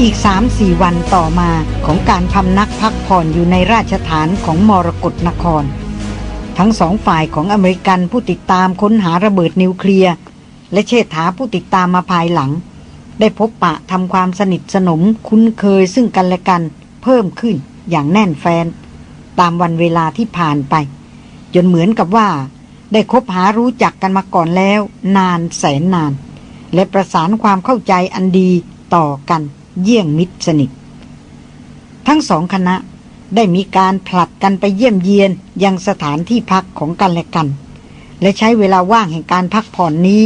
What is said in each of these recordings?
อีกสามสี่วันต่อมาของการพำนักพักผ่อนอยู่ในราชฐานของมรกรนคร ทั้งสองฝ่ายของอเมริกันผู้ติดตามค้นหาระเบิดนิวเคลียร์ และเชษฐาผู้ติดตามมาภายหลัง ได้พบปะทำความสนิทสนมคุ้นเคยซึ่งกันและกันเพิ่มขึ้นอย่างแน่นแฟน ตามวันเวลาที่ผ่านไป จนเหมือนกับว่า ได้คบหารู้จักกันมาก่อนแล้ว นานแสนนาน และประสานความเข้าใจอันดีต่อกัน เยี่ยงมิตรสนิท ทั้งสองคณะได้มีการผลัดกันไปเยี่ยมเยียนยังสถานที่พักของกันและกัน และใช้เวลาว่างแห่งการพักผ่อนนี้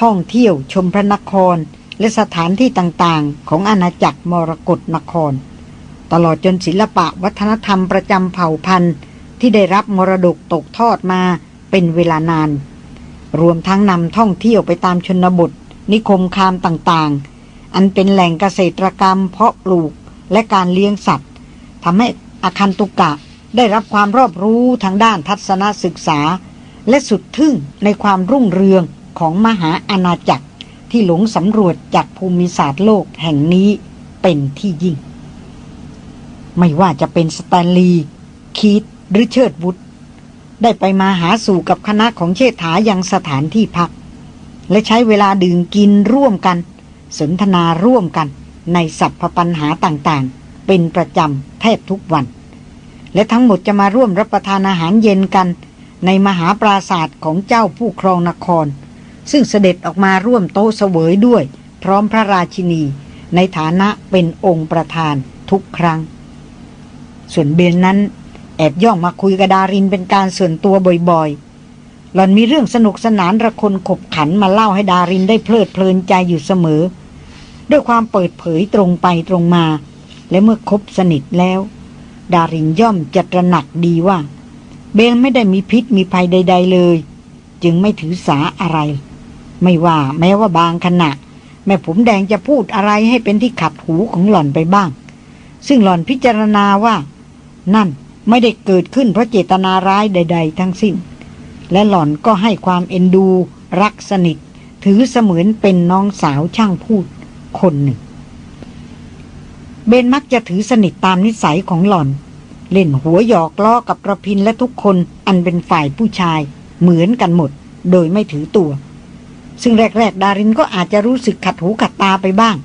ท่องเที่ยวชมพระนคร และสถานที่ต่างๆ ของอาณาจักรมรกรนคร ตลอดจนศิลปะวัฒนธรรมประจำเผ่าพันธุ์ ที่ได้รับมรดกตกทอดมาเป็นเวลานาน รวมทั้งนำท่องเที่ยวไปตามชนบท นิคมคามต่างๆ อันเป็นแหล่งเกษตรกรรม เพาะปลูกและการเลี้ยงสัตว์ทำให้อาคันตุกะได้รับความรอบรู้ทางด้านทัศนศึกษา และสุดทึ่งในความรุ่งเรืองของมหาอาณาจักรที่หลงสำรวจจากภูมิศาสตร์โลกแห่งนี้เป็นที่ยิ่ง ไม่ว่าจะเป็นสแตนลีย์คีตหรือเชิดวุฒได้ไปมาหาสู่กับคณะของเชษฐายังสถานที่พัก และใช้เวลาดื่มกินร่วมกัน สนทนาร่วมกันในสัพพปัญหาต่างๆ เป็นประจำแทบทุกวัน และทั้งหมดจะมาร่วมรับประทานอาหารเย็นกัน ในมหาปราศาสตร์ของเจ้าผู้ครองนคร ซึ่งเสด็จออกมาร่วมโต๊ะเสวยด้วย พร้อมพระราชินี ในฐานะเป็นองค์ประธานทุกครั้ง ส่วนเบนนั้น แอบย่องมาคุยกับดารินเป็นการส่วนตัวบ่อยๆ หล่อนมีเรื่องสนุกสนานระคนขบขันมาเล่าให้ดารินได้เพลิดเพลินใจอยู่เสมอ ด้วยความเปิดเผยตรงไปตรงมา และเมื่อคบสนิทแล้ว ดารินย่อมจะตระหนักดีว่า เบลไม่ได้มีพิษมีภัยใด ๆเลย จึงไม่ถือสาอะไร ไม่ว่าแม้ว่าบางขณะ แม่ผมแดงจะพูดอะไรให้เป็นที่ขัดหูของหล่อนไปบ้าง ซึ่งหล่อนพิจารณาว่า นั่นไม่ได้เกิดขึ้นเพราะเจตนาร้ายใด ๆ ทั้งสิ้น และหล่อนก็ให้ความเอ็นดู รักสนิท ถือเสมือนเป็นน้องสาวช่างพูดคนหนึ่ง เบนมักจะถือสนิทตามนิสัยของหล่อน เล่นหัวหยอกล้อกับกระพินและทุกคนอันเป็นฝ่ายผู้ชาย เหมือนกันหมด โดยไม่ถือตัว ซึ่งแรก ๆ ดารินก็อาจจะรู้สึกขัดหูขัดตาไปบ้าง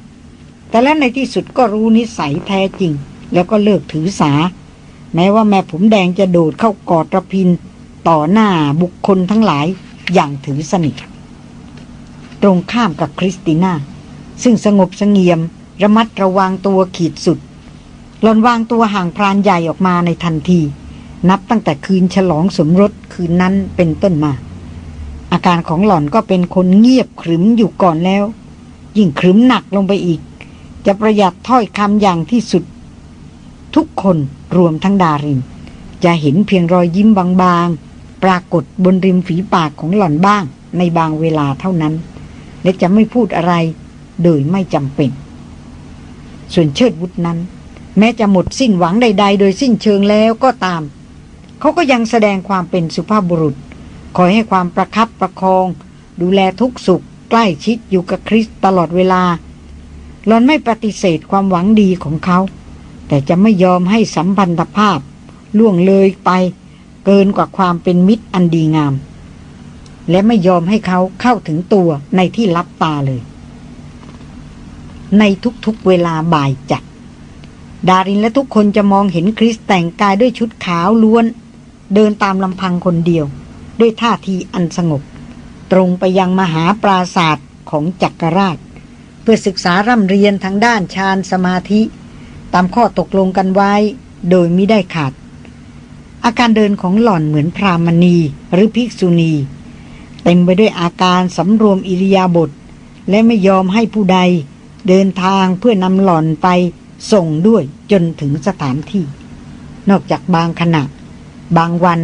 แต่แล้วในที่สุดก็รู้นิสัยแท้จริง แล้วก็เลิกถือสา แม้ว่าแม่ผมแดงจะโดดเข้ากอดระพิน ต่อหน้าบุคคลทั้งหลายอย่างถือสนิท ตรงข้ามกับคริสติน่า ซึ่งสงบสงเงียม ระมัดระวังตัวขีดสุด หลอนวางตัวห่างพรานใหญ่ออกมาในทันที นับตั้งแต่คืนฉลองสมรสคืนนั้นเป็นต้นมา อาการของหล่อนก็เป็นคนเงียบขรึมอยู่ก่อนแล้ว ยิ่งขรึมหนักลงไปอีก จะประหยัดถ้อยคำอย่างที่สุด ทุกคนรวมทั้งดาริน จะเห็นเพียงรอยยิ้มบางๆ ปรากฏบนริมฝีปากของหล่อนบ้าง ในบางเวลาเท่านั้น และจะไม่พูดอะไร โดยไม่จำเป็น ส่วนเชิดวุฒนั้น แม้จะหมดสิ้นหวังใด ๆ โดยสิ้นเชิงแล้วก็ตาม เขาก็ยังแสดงความเป็นสุภาพบุรุษ คอยให้ความประคับประคอง ดูแลทุกสุข ใกล้ชิดอยู่กับคริสตลอดเวลาหลอนไม่ปฏิเสธความหวังดีของเขา แต่จะไม่ยอมให้สัมพันธภาพ ล่วงเลยไป เกินกว่าความเป็นมิตรอันดีงาม และไม่ยอมให้เขาเข้าถึงตัวในที่ลับตาเลย ในทุกๆเวลาบ่ายจัด ดารินและทุกคนจะมองเห็นคริสแต่งกายด้วยชุดขาวล้วน เดินตามลำพังคนเดียว ด้วยท่าทีอันสงบ ตรงไปยังมหาปราศาสตร์ของจักรราช เพื่อศึกษาร่ำเรียนทางด้านฌานสมาธิ ตามข้อตกลงกันไว้ โดยม่ได้ขาด อาการเดินของหล่อนเหมือนพรามณีหรือภิกษุณี เต็มไปด้วยอาการสำรวมอิริยาบถและไม่ยอมให้ผู้ใด เดินทางเพื่อนำหล่อนไปส่งด้วยจนถึงสถานที่ นอกจากบางขณะ บางวัน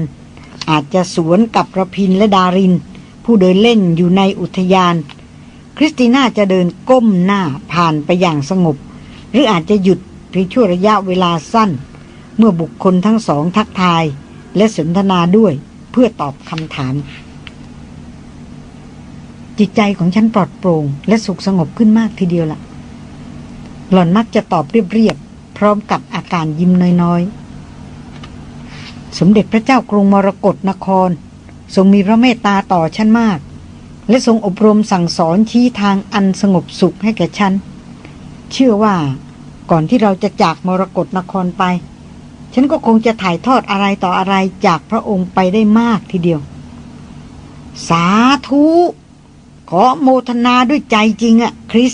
อาจจะสวนกับระพินและดาริน ผู้เดินเล่นอยู่ในอุทยาน คริสติน่าจะเดินก้มหน้าผ่านไปอย่างสงบ หรืออาจจะหยุดเพียงชั่วระยะเวลาสั้น เมื่อบุคคลทั้งสองทักทายและสนทนาด้วยเพื่อตอบคำถาม จิตใจของฉันปลอดโปร่ง และสุขสงบขึ้นมากทีเดียวละ่ะ หล่อนมักจะตอบเรียบๆพร้อมกับอาการยิ้มน้อยๆ สมเด็จพระเจ้ากรุงมรกรนคร ทรงมีพระเมตตาต่อฉันมาก และทรงอบรมสั่งสอนชี้ทางอันสงบสุขให้แก่ฉัน เชื่อว่าก่อนที่เราจะจากมรกรนครไป ฉันก็คงจะถ่ายทอดอะไรต่ออะไรจากพระองค์ไปได้มากทีเดียว สาธุ ขอโมทนาด้วยใจจริงอะคริส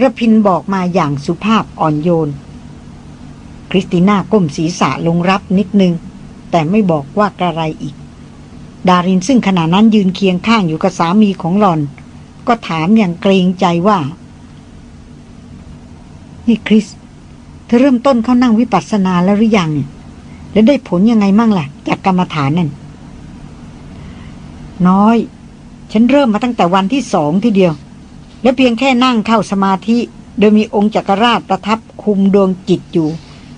ระพินบอกมาอย่างสุภาพอ่อนโยน คริสติน่าก้มศีรษะลงรับนิดนึง แต่ไม่บอกว่ากระไรอีก ดารินซึ่งขณะนั้นยืนเคียงข้างอยู่กับสามีของหลอน ก็ถามอย่างเกรงใจว่า นี่คริส ธอเริ่มต้นเข้านั่งวิปัสสนาแล้วหรือยัง แล้วได้ผลยังไงมั่งล่ะ จากกรรมฐานนั่น น้อย ฉันเริ่มมาตั้งแต่วันที่สองทีเดียว และเพียงแค่นั่งเข้าสมาธิ โดยมีองค์จักรราชประทับคุมดวงจิตอยู่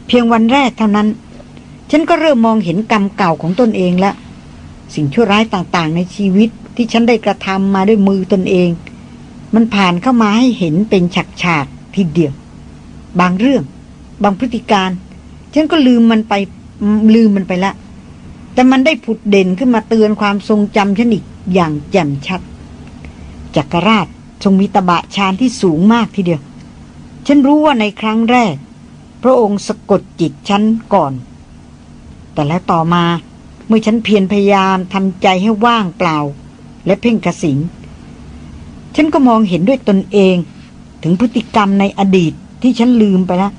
เพียงวันแรกเท่านั้น ฉันก็เริ่มมองเห็นกรรมเก่าของตนเองแล้ว สิ่งชั่วร้ายต่างๆ ในชีวิตที่ฉันได้กระทำมาด้วยมือตนเอง มันผ่านเข้ามาให้เห็นเป็นฉากๆทีเดียว บางเรื่อง บางพฤติการ ฉันก็ลืมมันไปลืมมันไปละแต่มันได้ผุดเด่นขึ้นมาเตือนความทรงจำฉันอีกอย่างแจ่มชัด จักรราชทรงมีตบะชานที่สูงมากทีเดียว ฉันรู้ว่าในครั้งแรก พระองค์สะกดจิตฉันก่อน แต่แล้วต่อมาเมื่อฉันเพียรพยายามทำใจให้ว่างเปล่า และเพ่งกระสิงฉันก็มองเห็นด้วยตนเอง ถึงพฤติกรรมในอดีตที่ฉันลืมไปแล้ว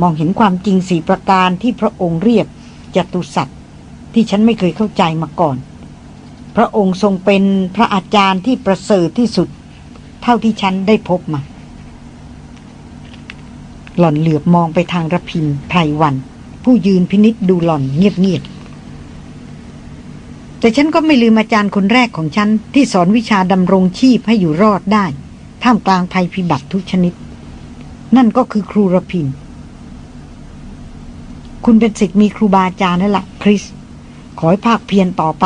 มองเห็นความจริงสี่ประการที่พระองค์เรียกจตุสัตว์ที่ฉันไม่เคยเข้าใจมาก่อน พระองค์ทรงเป็นพระอาจารย์ที่ประเสริฐที่สุด เท่าที่ฉันได้พบมา หล่อนเหลือบมองไปทางระพินไพรวัน ผู้ยืนพินิษดูหล่อนเงียบๆแต่ฉันก็ไม่ลืมอาจารย์คนแรกของฉัน ที่สอนวิชาดำรงชีพให้อยู่รอดได้ ท่ามกลางภัยพิบัติทุกชนิด นั่นก็คือครูระพิน คุณเป็นศิษย์มีครูบาอาจารย์นั่นแหละคริส ขอให้ภาคเพียรต่อไป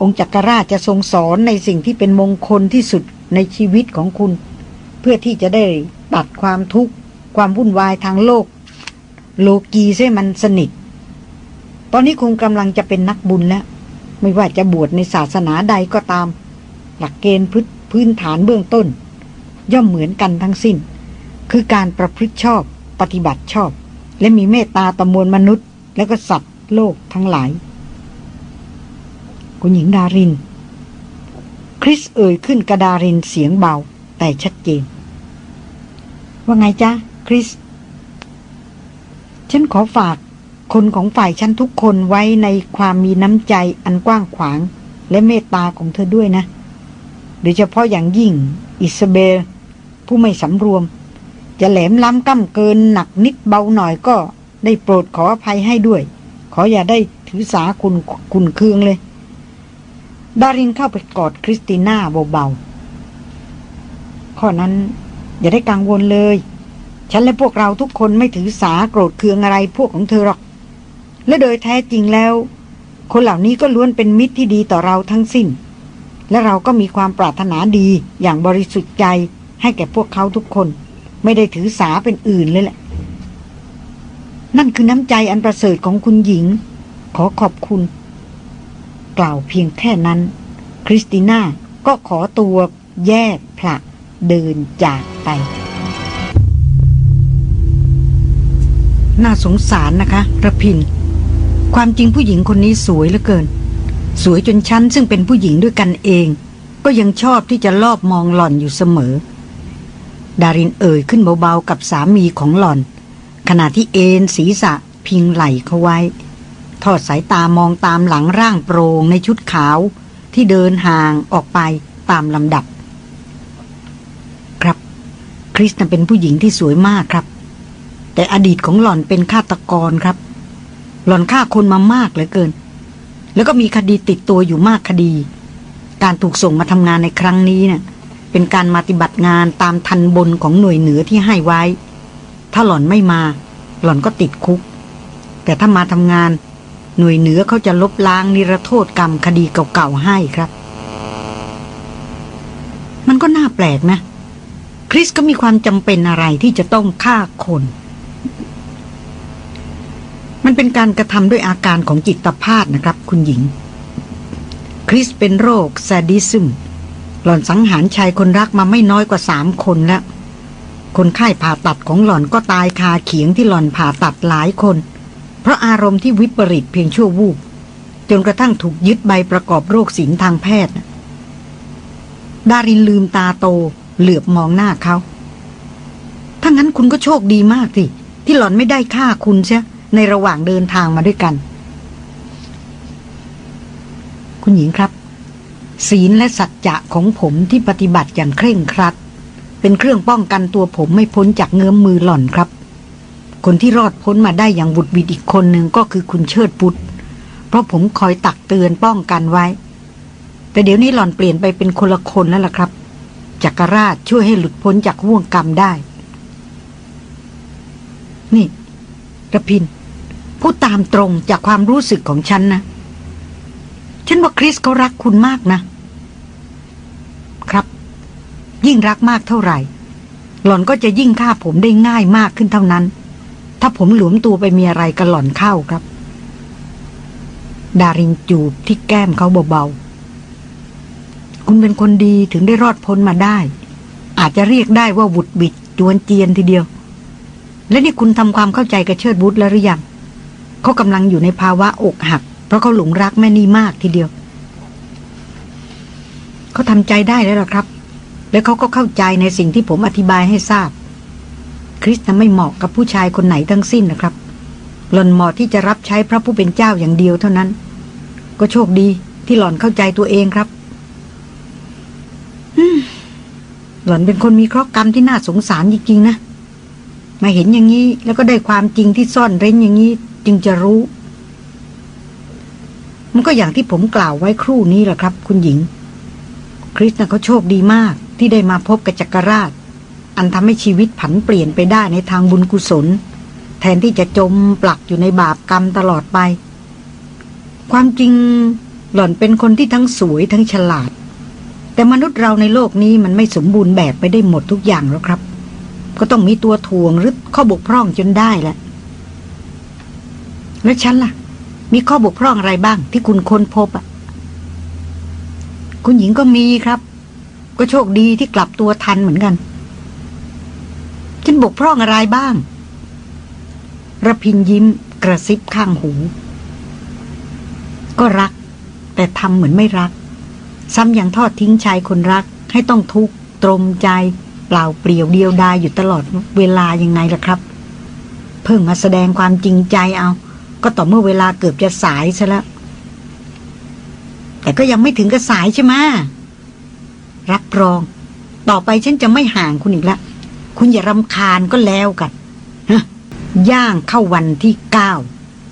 องค์จักรราชจะทรงสอนในสิ่งที่เป็นมงคลที่สุดในชีวิตของคุณ เพื่อที่จะได้ตัดความทุกข์ความวุ่นวายทางโลก โลกีเสียมันสนิท ตอนนี้คงกำลังจะเป็นนักบุญแล้ว ไม่ว่าจะบวชในศาสนาใดก็ตาม หลักเกณฑ์พพื้นฐานเบื้องต้น ย่อมเหมือนกันทั้งสิ้น คือการประพฤติชอบปฏิบัติชอบ และมีเมตตาต่อมวลมนุษย์ และก็สัตว์โลกทั้งหลาย คุณหญิงดาริน คริสเอ่ยขึ้นกระดารินเสียงเบา แต่ชัดเจน ว่าไงจ๊ะ คริส ฉันขอฝากคนของฝ่ายฉันทุกคนไว้ในความมีน้ำใจอันกว้างขวาง และเมตตาของเธอด้วยนะ โดยเฉพาะอย่างยิ่ง อิสเบลผู้ไม่สำรวม จะแหลมล้ำก้ำเกินหนักนิดเบาหน่อยก็ได้โปรดขออภัยให้ด้วย ขออย่าได้ถือสาขุ่นขุ่นเคืองเลย ดารินเข้าไปกอดคริสติน่าเบาๆ ข้อนั้นอย่าได้กังวลเลย ฉันและพวกเราทุกคนไม่ถือสาโกรธเคืองอะไรพวกของเธอหรอก และโดยแท้จริงแล้ว คนเหล่านี้ก็ล้วนเป็นมิตรที่ดีต่อเราทั้งสิ้น และเราก็มีความปรารถนาดีอย่างบริสุทธิ์ใจให้แก่พวกเขาทุกคน ไม่ได้ถือสาเป็นอื่นเลยแหละ นั่นคือน้ำใจอันประเสริฐของคุณหญิง ขอขอบคุณ กล่าวเพียงแค่นั้น คริสติน่าก็ขอตัวแยกผละเดินจากไป น่าสงสารนะคะระพิน ความจริงผู้หญิงคนนี้สวยเหลือเกิน สวยจนฉันซึ่งเป็นผู้หญิงด้วยกันเอง ก็ยังชอบที่จะลอบมองหล่อนอยู่เสมอ ดารินเอ่ยขึ้นเบาๆกับสามีของหล่อน ขณะที่เอนศีรษะพิงไหลเขาไว้ ทอดสายตามองตามหลังร่างโปร่งในชุดขาว ที่เดินห่างออกไปตามลำดับ ครับ คริสต์เป็นผู้หญิงที่สวยมากครับ แต่อดีตของหล่อนเป็นฆาตกรครับ หล่อนฆ่าคนมามากเหลือเกิน แล้วก็มีคดีติดตัวอยู่มากคดี การถูกส่งมาทำงานในครั้งนี้เนะ่ย เป็นการมาฏิบัติงานตามทันบนของหน่วยเหนือที่ให้ไว้ ถ้าหล่อนไม่มา หล่อนก็ติดคุก แต่ถ้ามาทำงาน หน่วยเหนือเขาจะลบล้างนิรโทษกรรมคดีเก่าๆให้ครับ มันก็น่าแปลกนะ คริสก็มีความจำเป็นอะไรที่จะต้องฆ่าคน มันเป็นการกระทำด้วยอาการของจิตภาพนะครับ คุณหญิง คริสเป็นโรคซาดิซึม หล่อนสังหารชายคนรักมาไม่น้อยกว่าสามคนแล้วคนไข้ผ่าตัดของหล่อนก็ตายคาเขียงที่หล่อนผ่าตัดหลายคน เพราะอารมณ์ที่วิปริตเพียงชั่ววูบจนกระทั่งถูกยึดใบประกอบโรคศิลทางแพทย์ ดารินลืมตาโต เหลือบมองหน้าเขาถ้างั้นคุณก็โชคดีมากสิที่หล่อนไม่ได้ฆ่าคุณใช่ในระหว่างเดินทางมาด้วยกัน คุณหญิงครับ ศีลและสัจจะของผมที่ปฏิบัติอย่างเคร่งครัด เป็นเครื่องป้องกันตัวผมไม่พ้นจากเงื้อมมือหล่อนครับ คนที่รอดพ้นมาได้อย่างบุดวิดอีกคนหนึ่งก็คือคุณเชิดพุทธเพราะผมคอยตักเตือนป้องกันไว้ แต่เดี๋ยวนี้หล่อนเปลี่ยนไปเป็นคนละคนแล้วล่ะครับจักรราชช่วยให้หลุดพ้นจากห่วงกรรมได้ นี่ระพินพูดตามตรงจากความรู้สึกของฉันนะ ฉันว่าคริสเขารักคุณมากนะ ยิ่งรักมากเท่าไหร่ หล่อนก็จะยิ่งฆ่าผมได้ง่ายมากขึ้นเท่านั้น ถ้าผมหลวมตัวไปมีอะไรกับหล่อนเข้าครับ ดารินจูบที่แก้มเขาเบาๆ คุณเป็นคนดีถึงได้รอดพ้นมาได้ อาจจะเรียกได้ว่าบุดบิดจวนเจียนทีเดียว และนี่คุณทำความเข้าใจกับเชิดบุตรแล้วหรือยังเขากำลังอยู่ในภาวะอกหัก เพราะเขาหลงรักแม่นี่มากทีเดียวเขาทำใจได้แล้วล่ะครับ แล้วเขาก็เข้าใจในสิ่งที่ผมอธิบายให้ทราบ คริสต์ไม่เหมาะกับผู้ชายคนไหนทั้งสิ้นนะครับ หล่อนเหมาะที่จะรับใช้พระผู้เป็นเจ้าอย่างเดียวเท่านั้น ก็โชคดีที่หล่อนเข้าใจตัวเองครับหล่อนเป็นคนมีเคราะห์กรรมที่น่าสงสารจริงๆนะ มาเห็นอย่างนี้แล้วก็ได้ความจริงที่ซ่อนเร้นอย่างนี้จึงจะรู้ มันก็อย่างที่ผมกล่าวไว้ครู่นี้แหละครับ คุณหญิง คริสนะเขาโชคดีมาก ที่ได้มาพบกับจักรราช อันทำให้ชีวิตผันเปลี่ยนไปได้ในทางบุญกุศล แทนที่จะจมปลักอยู่ในบาปกรรมตลอดไป ความจริงหล่อนเป็นคนที่ทั้งสวยทั้งฉลาด แต่มนุษย์เราในโลกนี้มันไม่สมบูรณ์แบบไปได้หมดทุกอย่างแล้วครับ ก็ต้องมีตัวถ่วงหรือข้อบกพร่องจนได้แหละแล้วฉันล่ะ มีข้อบกพร่องอะไรบ้างที่คุณค้นพบอะ คุณหญิงก็มีครับ ก็โชคดีที่กลับตัวทันเหมือนกัน ฉันบกพร่องอะไรบ้างระพินยิ้มกระซิบข้างหู ก็รัก แต่ทำเหมือนไม่รัก ซ้ำยังทอดทิ้งชายคนรัก ให้ต้องทุกข์ตรมใจ เปล่าเปลี่ยวเดียวดายอยู่ตลอดเวลายังไงล่ะครับ เพิ่งมาแสดงความจริงใจเอา ก็ต่อเมื่อเวลาเกือบจะสายซะแล้ว แต่ก็ยังไม่ถึงกับสายใช่ไหม รับรอง ต่อไปฉันจะไม่ห่างคุณอีกละ คุณอย่ารำคาญก็แล้วกันย่างเข้าวันที่เก้า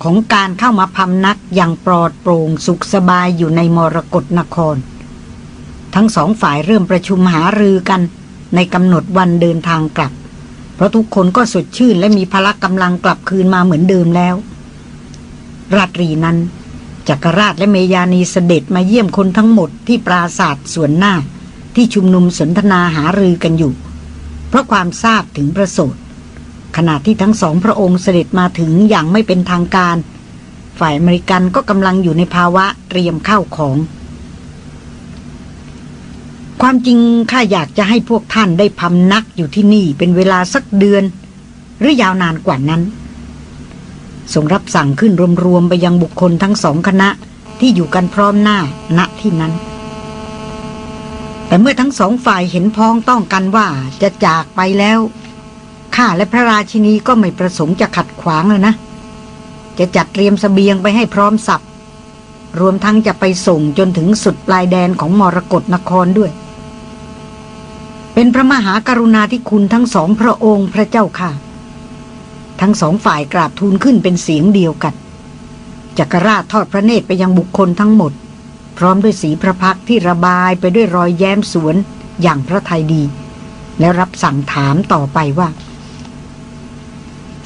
ของการเข้ามาพำนักอย่างปลอดโปร่งสุขสบายอยู่ในมรกรนคร ทั้งสองฝ่ายเริ่มประชุมหารือกันในกำหนดวันเดินทางกลับ เพราะทุกคนก็สดชื่นและมีพละกำลังกลับคืนมาเหมือนเดิมแล้ว ราตรีนั้นจักรราชและเมยานีเสด็จมาเยี่ยมคนทั้งหมดที่ปราศาสตร์ส่วนหน้า ที่ชุมนุมสนทนาหารือกันอยู่ เพราะความทราบถึงประสดขณะที่ทั้งสองพระองค์เสด็จมาถึงอย่างไม่เป็นทางการ ฝ่ายอเมริกันก็กำลังอยู่ในภาวะเตรียมเข้าของ ความจริงข้าอยากจะให้พวกท่านได้พำนักอยู่ที่นี่เป็นเวลาสักเดือน หรือยาวนานกว่านั้นส่งรับสั่งขึ้นรวมๆไปยังบุคคลทั้งสองคณะที่อยู่กันพร้อมหน้าณที่นั้น แต่เมื่อทั้งสองฝ่ายเห็นพ้องต้องกันว่าจะจากไปแล้ว ข้าและพระราชินีก็ไม่ประสงค์จะขัดขวางเลยนะ จะจัดเตรียมสเสบียงไปให้พร้อมสับรวมทั้งจะไปส่งจนถึงสุดปลายแดนของมรกรนครด้วย เป็นพระมหากรุณาธิคุณทั้งสองพระองค์พระเจ้าค่ะ ทั้งสองฝ่ายกราบทูลขึ้นเป็นเสียงเดียวกันจักรราชทอดพระเนตรไปยังบุคคลทั้งหมด พร้อมด้วยสีพระพักตร์ที่ระบายไปด้วยรอยแย้มสรวลอย่างพระทัยดี แล้วรับสั่งถามต่อไปว่า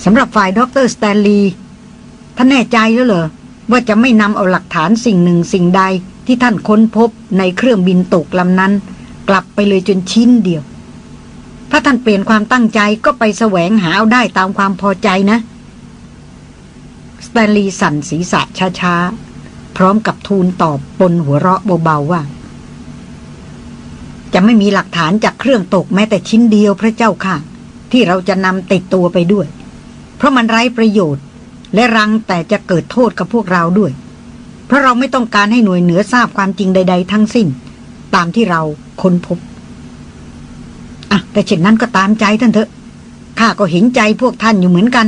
สำหรับฝ่ายด็อกเตอร์สแตนลีย์ท่านแน่ใจแล้วเหรอ ว่าจะไม่นำเอาหลักฐานสิ่งหนึ่งสิ่งใดที่ท่านค้นพบในเครื่องบินตกลำนั้น กลับไปเลยจนชิ้นเดียว ถ้าท่านเปลี่ยนความตั้งใจก็ไปแสวงหาเอาได้ตามความพอใจนะสแตนลีย์สั่นศีรษะช้าๆ พร้อมกับทูลตอบปนหัวเราะเบาๆว่า จะไม่มีหลักฐานจากเครื่องตกแม้แต่ชิ้นเดียวพระเจ้าค่ะ ที่เราจะนำติดตัวไปด้วย เพราะมันไร้ประโยชน์ และรังแต่จะเกิดโทษกับพวกเราด้วย เพราะเราไม่ต้องการให้หน่วยเหนือทราบความจริงใด ๆ ทั้งสิ้น ตามที่เราค้นพบอะแต่เช่นนั้นก็ตามใจท่านเถอะข้าก็เห็นใจพวกท่านอยู่เหมือนกัน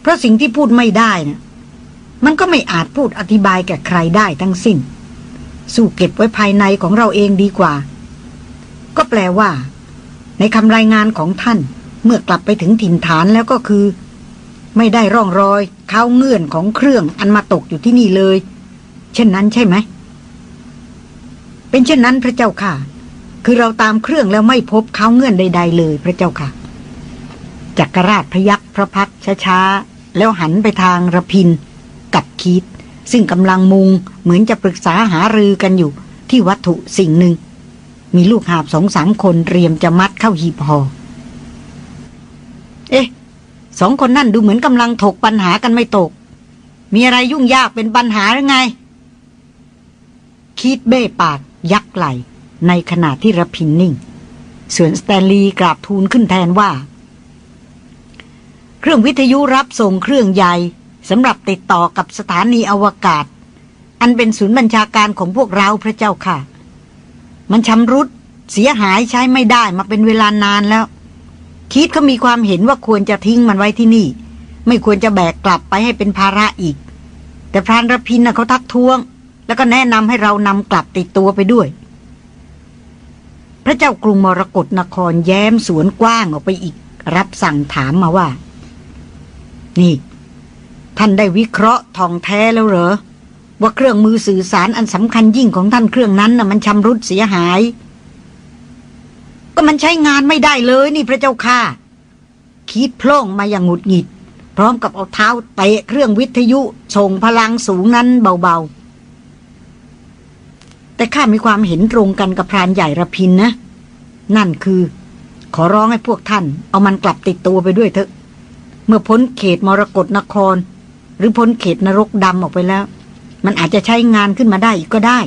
เพราะสิ่งที่พูดไม่ได้นะ่ะ มันก็ไม่อาจพูดอธิบายแก่ใครได้ทั้งสิ้น สู้เก็บไว้ภายในของเราเองดีกว่า ก็แปลว่า ในคำรายงานของท่านเมื่อกลับไปถึงถิ่นฐานแล้วก็คือ ไม่ได้ร่องรอยเข้าเงื่อนของเครื่องอันมาตกอยู่ที่นี่เลย เช่นนั้นใช่ไหม เป็นเช่นนั้นพระเจ้าค่ะ คือเราตามเครื่องแล้วไม่พบเขาเงื่อนใด ๆ เลยพระเจ้าค่ะจักรราชพยักพระพักช้าๆแล้วหันไปทางระพิน กับคิดซึ่งกำลังมุงเหมือนจะปรึกษาหารือกันอยู่ที่วัตถุสิ่งหนึ่ง มีลูกหาบสองสามคนเตรียมจะมัดเข้าหีบหอ่อเอ๊ะสองคนนั่นดูเหมือนกำลังถกปัญหากันไม่ตก มีอะไรยุ่งยากเป็นปัญหาหรือไงคิดเบ้ปากยักไหลในขณะที่ระพินนิ่ง ส่วนสแตนลีย์กราบทูลขึ้นแทนว่า เครื่องวิทยุรับส่งเครื่องใหญ่ สำหรับติดต่อกับสถานีอวกาศ อันเป็นศูนย์บัญชาการของพวกเราพระเจ้าค่ะ มันชำรุดเสียหายใช้ไม่ได้มาเป็นเวลานานแล้ว คิดเขามีความเห็นว่าควรจะทิ้งมันไว้ที่นี่ ไม่ควรจะแบกกลับไปให้เป็นภาระอีก แต่พรานรพินนะเขาทักท้วง แล้วก็แนะนำให้เรานำกลับติดตัวไปด้วย พระเจ้ากรุงมรกรนครแย้มสวนกว้างออกไปอีก รับสั่งถามมาว่า นี่ ท่านได้วิเคราะห์ทองแท้แล้วเหรอ ว่าเครื่องมือสื่อสารอันสำคัญยิ่งของท่านเครื่องนั้นน่ะมันชำรุดเสียหายก็มันใช้งานไม่ได้เลยนี่พระเจ้าค่ะ คิดโพล่งมาอย่างหงุดหงิด พร้อมกับเอาเท้าเตะเครื่องวิทยุส่งพลังสูงนั้นเบาๆ แต่ข้ามีความเห็นตรงกันกับพรานใหญ่ระพินนะ นั่นคือ ขอร้องให้พวกท่าน เอามันกลับติดตัวไปด้วยเถอะ เมื่อพ้นเขตมรกรนคร หรือพ้นเขตนรกดำออกไปแล้ว มันอาจจะใช้งานขึ้นมาได้อีกก็ได้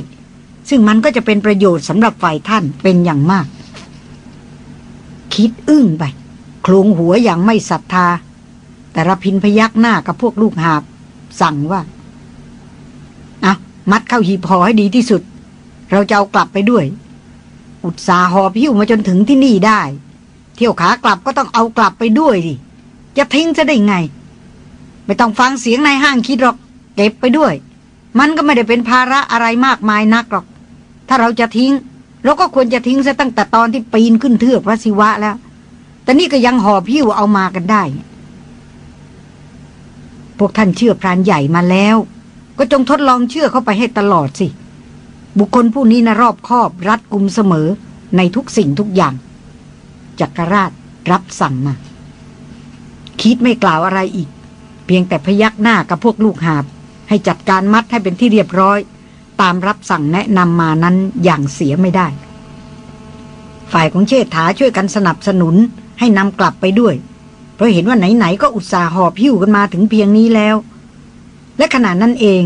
ซึ่งมันก็จะเป็นประโยชน์สำหรับฝ่ายท่านเป็นอย่างมาก คิดอึ้งไปโคลงหัวอย่างไม่ศรัทธา แต่ระพินพยักหน้ากับพวกลูกหาบ สั่งว่าเอามัดเข้าหีบห่อให้ดีที่สุด เราจะเอากลับไปด้วย อุตสาหอบหิ้วมาจนถึงที่นี่ได้ เที่ยวขากลับก็ต้องเอากลับไปด้วยดิจะทิ้งจะได้ไง ไม่ต้องฟังเสียงนายห้างคิดหรอก เก็บไปด้วย มันก็ไม่ได้เป็นภาระอะไรมากมายนักหรอก ถ้าเราจะทิ้ง เราก็ควรจะทิ้งซะตั้งแต่ตอนที่ปีนขึ้นเทือกพระศิวะแล้ว แต่นี่ก็ยังหอบพิ้วเอามากันได้ พวกท่านเชื่อพรานใหญ่มาแล้ว ก็จงทดลองเชื่อเข้าไปให้ตลอดสิ บุคคลผู้นี้นะรอบคอบรัดกุมเสมอในทุกสิ่งทุกอย่าง จักรราชรับสั่งมา คิดไม่กล่าวอะไรอีก พียงแต่พยักหน้ากับพวกลูกหาบ ให้จัดการมัดให้เป็นที่เรียบร้อย ตามรับสั่งแนะนำมานั้นอย่างเสียไม่ได้ ฝ่ายของเชษฐาช่วยกันสนับสนุนให้นำกลับไปด้วย เพราะเห็นว่าไหนๆก็อุตส่าห์หอบหิ้วกันมาถึงเพียงนี้แล้ว และขณะนั้นเอง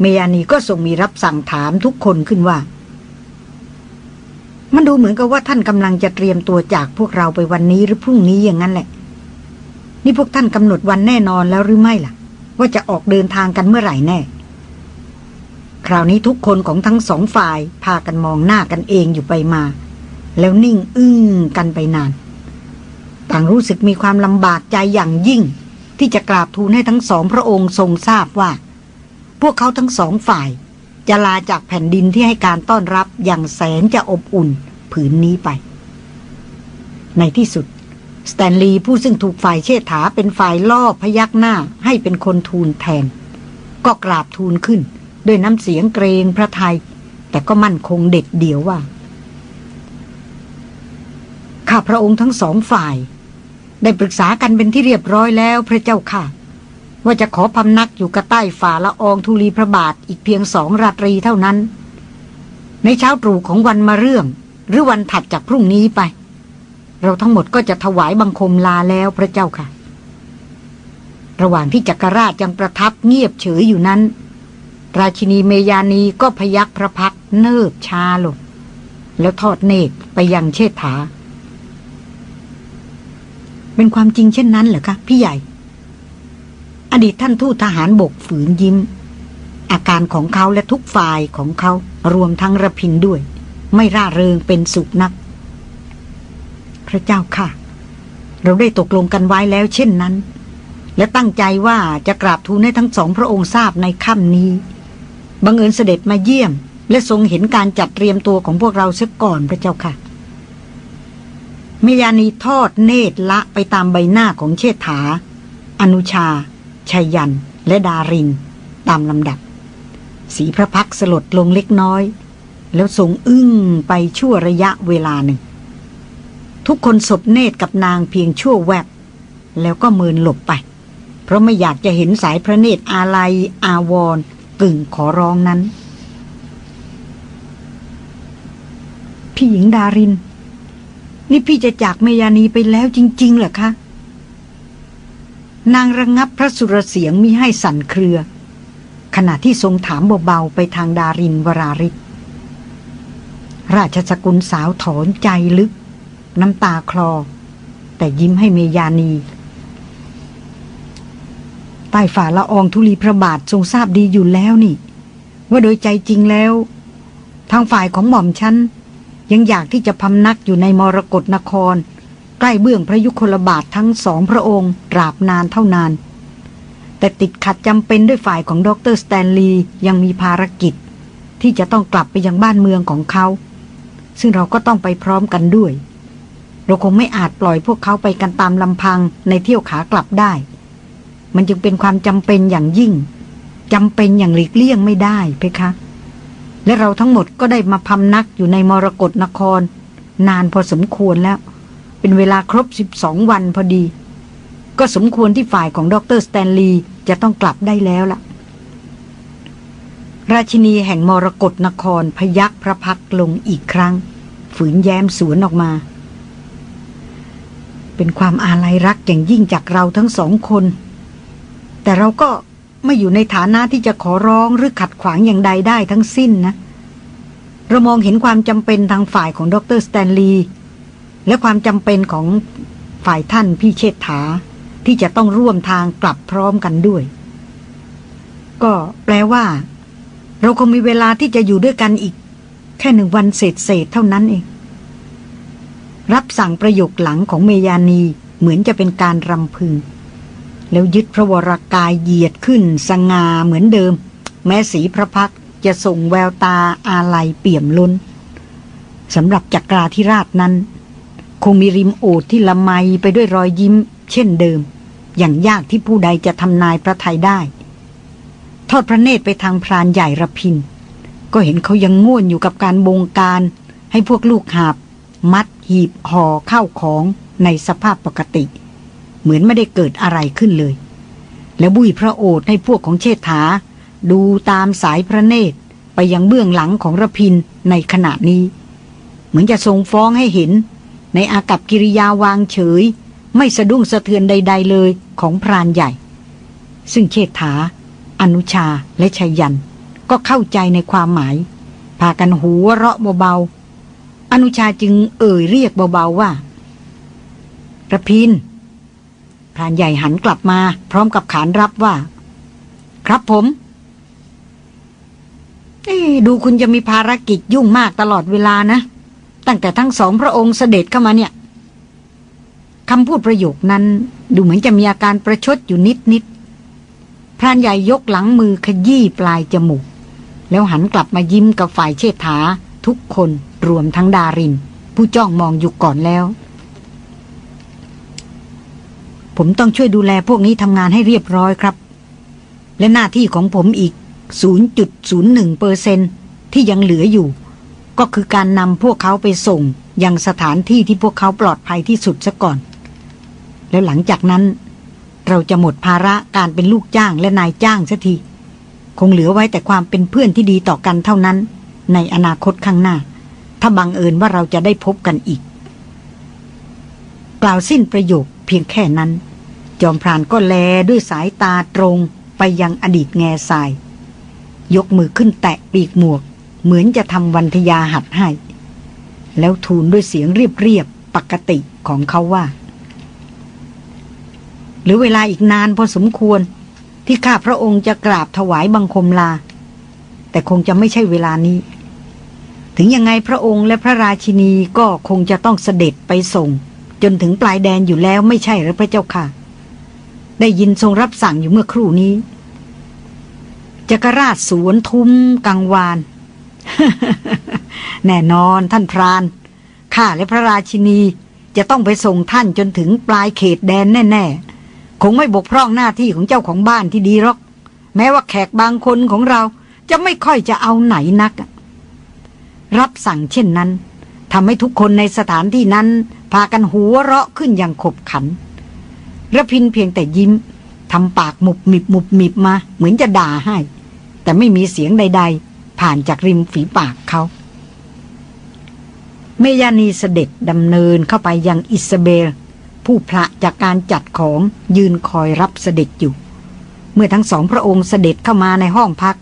เมยานีก็ทรงมีรับสั่งถามทุกคนขึ้นว่า มันดูเหมือนกับว่าท่านกำลังจะเตรียมตัวจากพวกเราไปวันนี้หรือพรุ่งนี้อย่างนั้นแหละ นี่พวกท่านกำหนดวันแน่นอนแล้วหรือไม่ล่ะ ว่าจะออกเดินทางกันเมื่อไหร่แน่ คราวนี้ทุกคนของทั้งสองฝ่ายพากันมองหน้ากันเองอยู่ไปมา แล้วนิ่งอึ้งกันไปนาน ต่างรู้สึกมีความลำบากใจอย่างยิ่ง ที่จะกราบทูลให้ทั้งสองพระองค์ทรงทราบว่า พวกเขาทั้งสองฝ่าย จะลาจากแผ่นดินที่ให้การต้อนรับอย่างแสนจะอบอุ่น ผืนนี้ไป ในที่สุด สแตนลีย์ผู้ซึ่งถูกฝ่ายเชษฐาเป็นฝ่ายล่อพยักหน้าให้เป็นคนทูลแทน ก็กราบทูลขึ้น ด้วยน้ำเสียงเกรงพระไทย แต่ก็มั่นคงเด็ดเดี่ยวว่า ข้าพระองค์ทั้งสองฝ่าย ได้ปรึกษากันเป็นที่เรียบร้อยแล้วพระเจ้าค่ะ ว่าจะขอพำนักอยู่กระใต้ฝ่าละอองธุลีพระบาทอีกเพียงสองราตรีเท่านั้น ในเช้าตรู่ของวันมาเรื่อง หรือวันถัดจากพรุ่งนี้ไป เราทั้งหมดก็จะถวายบังคมลาแล้วพระเจ้าค่ะ ระหว่างที่จักรราชยังประทับเงียบเฉยอยู่นั้น ราชินีเมยานีก็พยักพระพักเนิบชาลง แล้วทอดเนตรไปยังเชษฐา เป็นความจริงเช่นนั้นเหรอคะพี่ใหญ่ อดีตท่านทูตทหารบกฝืนยิ้ม อาการของเขาและทุกฝ่ายของเขารวมทั้งระพินด้วย ไม่ร่าเริงเป็นสุขนัก พระเจ้าค่ะ เราได้ตกลงกันไว้แล้วเช่นนั้น และตั้งใจว่าจะกราบทูลให้ทั้งสองพระองค์ทราบในค่ำนี้ บังเอิญเสด็จมาเยี่ยม และทรงเห็นการจัดเตรียมตัวของพวกเราเสียก่อนพระเจ้าค่ะเมยานีทอดเนตรละไปตามใบหน้าของเชษฐา อนุชาชัยยัน และดาริน ตามลำดับ สีพระพักสลดลงเล็กน้อย แล้วทรงอึ้งไปชั่วระยะเวลาหนึ่ง ทุกคนสบเนตรกับนางเพียงชั่วแวบ แล้วก็เมินหลบไป เพราะไม่อยากจะเห็นสายพระเนตรอาลัยอาวรกึ่งขอร้องนั้น พี่หญิงดาริน นี่พี่จะจากเมยานีไปแล้วจริง ๆ เหรอคะ นางระงงับพระสุรเสียงมิให้สั่นเครือ ขณะที่ทรงถามเบา ๆ ไปทางดารินวราริศราชสกุลสาวถอนใจลึก น้ำตาคลอ แต่ยิ้มให้เมยานี ใต้ฝ่าละอองธุลีพระบาททรงทราบดีอยู่แล้วนี่ ว่าโดยใจจริงแล้ว ทางฝ่ายของหม่อมฉันยังอยากที่จะพำนักอยู่ในมรกรนคร ใกล้เบื้องพระยุคลบาททั้งสองพระองค์ตราบนานเท่านาน แต่ติดขัดจำเป็นด้วยฝ่ายของดรสแตนลีย์ยังมีภารกิจ ที่จะต้องกลับไปยังบ้านเมืองของเขา ซึ่งเราก็ต้องไปพร้อมกันด้วย เราคงไม่อาจปล่อยพวกเขาไปกันตามลำพังในเที่ยวขากลับได้ มันจึงเป็นความจำเป็นอย่างยิ่งจำเป็นอย่างหลีกเลี่ยงไม่ได้เพคะ และเราทั้งหมดก็ได้มาพำนักอยู่ในมรกรนคร นานพอสมควรแล้ว เป็นเวลาครบสิบสองวันพอดี ก็สมควรที่ฝ่ายของดรสแตนลีย์จะต้องกลับได้แล้วล่ะ ราชินีแห่งมรกรนครพยักพระพักลงอีกครั้ง ฝืนแย้มสวนออกมา เป็นความอาลัยรักอย่างยิ่งจากเราทั้งสองคน แต่เราก็ไม่อยู่ในฐานะที่จะขอร้องหรือขัดขวางอย่างใดได้ทั้งสิ้นนะเรามองเห็นความจำเป็นทางฝ่ายของดรสแตนลีย์และความจำเป็นของฝ่ายท่านพี่เชษฐา ที่จะต้องร่วมทางกลับพร้อมกันด้วย ก็แปลว่า เราคงมีเวลาที่จะอยู่ด้วยกันอีก แค่หนึ่งวันเศษเศษเท่านั้นเอง รับสั่งประโยคหลังของเมยานีเหมือนจะเป็นการรำพึง แล้วยึดพระวรากายเหยียดขึ้นสง่าเหมือนเดิม แม้สีพระพักจะส่งแววตาอาลัยเปี่ยมล้นสำหรับจักราธิราชนั้น คงมีริมโอดที่ละไมไปด้วยรอยยิ้ม เช่นเดิม อย่างยากที่ผู้ใดจะทำนายพระไทยได้ ทอดพระเนตรไปทางพรานใหญ่ระพิน ก็เห็นเขายังง่วนอยู่กับการบงการ ให้พวกลูกหาบ มัด หีบห่อเข้าของในสภาพปกติ เหมือนไม่ได้เกิดอะไรขึ้นเลย แล้วบุยพระโอษฐ์ให้พวกของเชษฐา ดูตามสายพระเนตรไปยังเบื้องหลังของระพินในขณะนี้ เหมือนจะทรงฟ้องให้เห็น ในอากับกิริยาวางเฉย ไม่สะดุ้งสะเทือนใด ๆ เลยของพรานใหญ่ ซึ่งเชษฐา อนุชาและชัยยัน ก็เข้าใจในความหมาย พากันหัวเราะเบาๆ อนุชาจึงเอ่ยเรียกเบาๆว่าระพินพรานใหญ่หันกลับมา พร้อมกับขานรับว่า ครับผมดูคุณจะมีภารกิจยุ่งมากตลอดเวลานะ ตั้งแต่ทั้งสองพระองค์เสด็จเข้ามาเนี่ยคำพูดประโยคนั้น ดูเหมือนจะมีอาการประชดอยู่นิดนิดพรานใหญ่ยกหลังมือขยี้ปลายจมูก แล้วหันกลับมายิ้มกับฝ่ายเชษฐาทุกคน รวมทั้งดาริน ผู้จ้องมองอยู่ก่อนแล้ว ผมต้องช่วยดูแลพวกนี้ทำงานให้เรียบร้อยครับ และหน้าที่ของผมอีก 0.01เปอร์เซนที่ยังเหลืออยู่ ก็คือการนำพวกเขาไปส่งยังสถานที่ที่พวกเขาปลอดภัยที่สุดซะก่อน แล้วหลังจากนั้น เราจะหมดภาระการเป็นลูกจ้างและนายจ้างสัทีคงเหลือไว้แต่ความเป็นเพื่อนที่ดีต่อกันเท่านั้น ในอนาคตข้างหน้า ถ้าบังเอิญว่าเราจะได้พบกันอีก กล่าวสิ้นประโยคเพียงแค่นั้น จอมพรานก็แลด้วยสายตาตรงไปยังอดีตแง่ทราย ยกมือขึ้นแตะปีกหมวก เหมือนจะทำวันทยาหัดให้ แล้วทูลด้วยเสียงเรียบๆปกติของเขาว่า หรือเวลาอีกนานพอสมควร ที่ข้าพระองค์จะกราบถวายบังคมลา แต่คงจะไม่ใช่เวลานี้ ถึงยังไงพระองค์และพระราชินีก็คงจะต้องเสด็จไปส่ง จนถึงปลายแดนอยู่แล้วไม่ใช่หรือพระเจ้าค่ะ ได้ยินทรงรับสั่งอยู่เมื่อครู่นี้จักรราชสวนทุ้มกังวาน แน่นอนท่านพราน ข้าและพระราชินีจะต้องไปส่งท่านจนถึงปลายเขตแดนแน่ ๆ คงไม่บกพร่องหน้าที่ของเจ้าของบ้านที่ดีหรอก แม้ว่าแขกบางคนของเราจะไม่ค่อยจะเอาไหนนัก รับสั่งเช่นนั้นทำให้ทุกคนในสถานที่นั้น พากันหัวเราะขึ้นอย่างขบขันระพินเพียงแต่ยิ้มทำปากหมุบมิบหมุบมิบมา เหมือนจะด่าให้ แต่ไม่มีเสียงใด ๆ ผ่านจากริมฝีปากเขาเมยานีเสด็จดำเนินเข้าไปยังอิสเบล ผู้พระจากการจัดของยืนคอยรับเสด็จอยู่ เมื่อทั้งสองพระองค์เสด็จเข้ามาในห้องพัก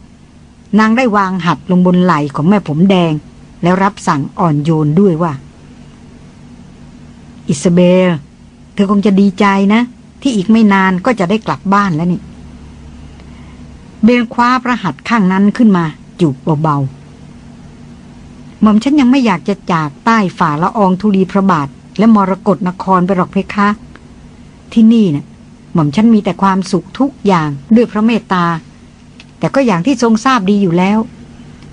นางได้วางหัดลงบนไหล่ของแม่ผมแดง แล้วรับสั่งอ่อนโยนด้วยว่า อิสเบล เธอคงจะดีใจนะ ที่อีกไม่นานก็จะได้กลับบ้านแล้วนี่ เบลคว้าประหัตข้างนั้นขึ้นมา จูบเบาๆหม่อมฉันยังไม่อยากจะจากใต้ฝ่าละอองธุลีพระบาท และมรกรนครไปหรอกเพคะ ที่นี่นะ่ะหม่อมฉันมีแต่ความสุขทุกอย่างด้วยพระเมตตา แต่ก็อย่างที่ทรงทราบดีอยู่แล้ว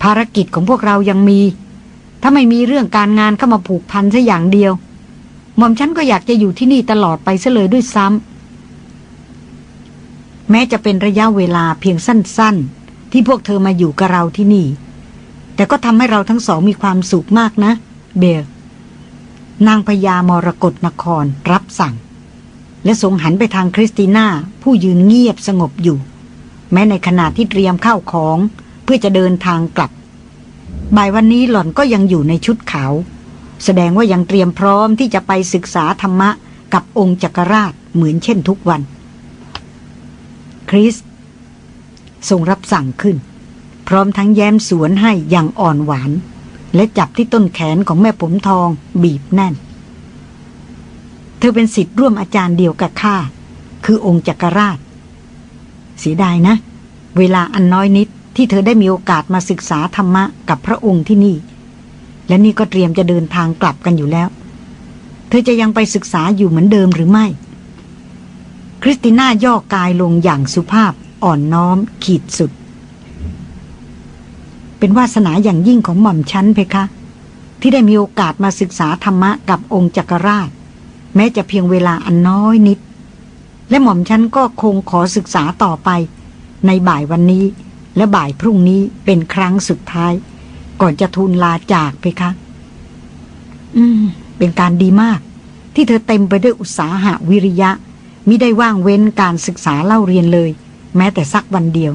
ภารกิจของพวกเรายังมี ถ้าไม่มีเรื่องการงานเข้ามาผูกพันซะอย่างเดียว หม่อมฉันก็อยากจะอยู่ที่นี่ตลอดไปซะเลยด้วยซ้ำแม้จะเป็นระยะเวลาเพียงสั้น ๆ ที่พวกเธอมาอยู่กับเราที่นี่ แต่ก็ทำให้เราทั้งสองมีความสุขมากนะ เบลนางพญามรกรนครรับสั่ง และทรงหันไปทางคริสติน่า ผู้ยืนเงียบสงบอยู่ แม้ในขณะที่เตรียมข้าวของ เพื่อจะเดินทางกลับ บ่ายวันนี้หล่อนก็ยังอยู่ในชุดขาว แสดงว่ายังเตรียมพร้อมที่จะไปศึกษาธรรมะกับองค์จักรราชเหมือนเช่นทุกวัน คริส ทรงรับสั่งขึ้น พร้อมทั้งแย้มสวนให้อย่างอ่อนหวาน และจับที่ต้นแขนของแม่ผมทองบีบแน่น เธอเป็นสิทธิ์ร่วมอาจารย์เดียวกับข้าคือองค์จักรราช เสียดายนะ เวลาอันน้อยนิด ที่เธอได้มีโอกาสมาศึกษาธรรมะกับพระองค์ที่นี่ และนี่ก็เตรียมจะเดินทางกลับกันอยู่แล้ว เธอจะยังไปศึกษาอยู่เหมือนเดิมหรือไม่ คริสติน่าย่อกายลงอย่างสุภาพอ่อนน้อมขีดสุด เป็นวาสนาอย่างยิ่งของหม่อมชั้นเพคะ ที่ได้มีโอกาสมาศึกษาธรรมะกับองค์จักรราช แม้จะเพียงเวลาอันน้อยนิด และหม่อมชั้นก็คงขอศึกษาต่อไปในบ่ายวันนี้ และบ่ายพรุ่งนี้เป็นครั้งสุดท้าย ก่อนจะทูลลาจากเพคะ อืม เป็นการดีมาก ที่เธอเต็มไปด้วยอุตสาหะวิริยะมิได้ว่างเว้นการศึกษาเล่าเรียนเลย แม้แต่สักวันเดียว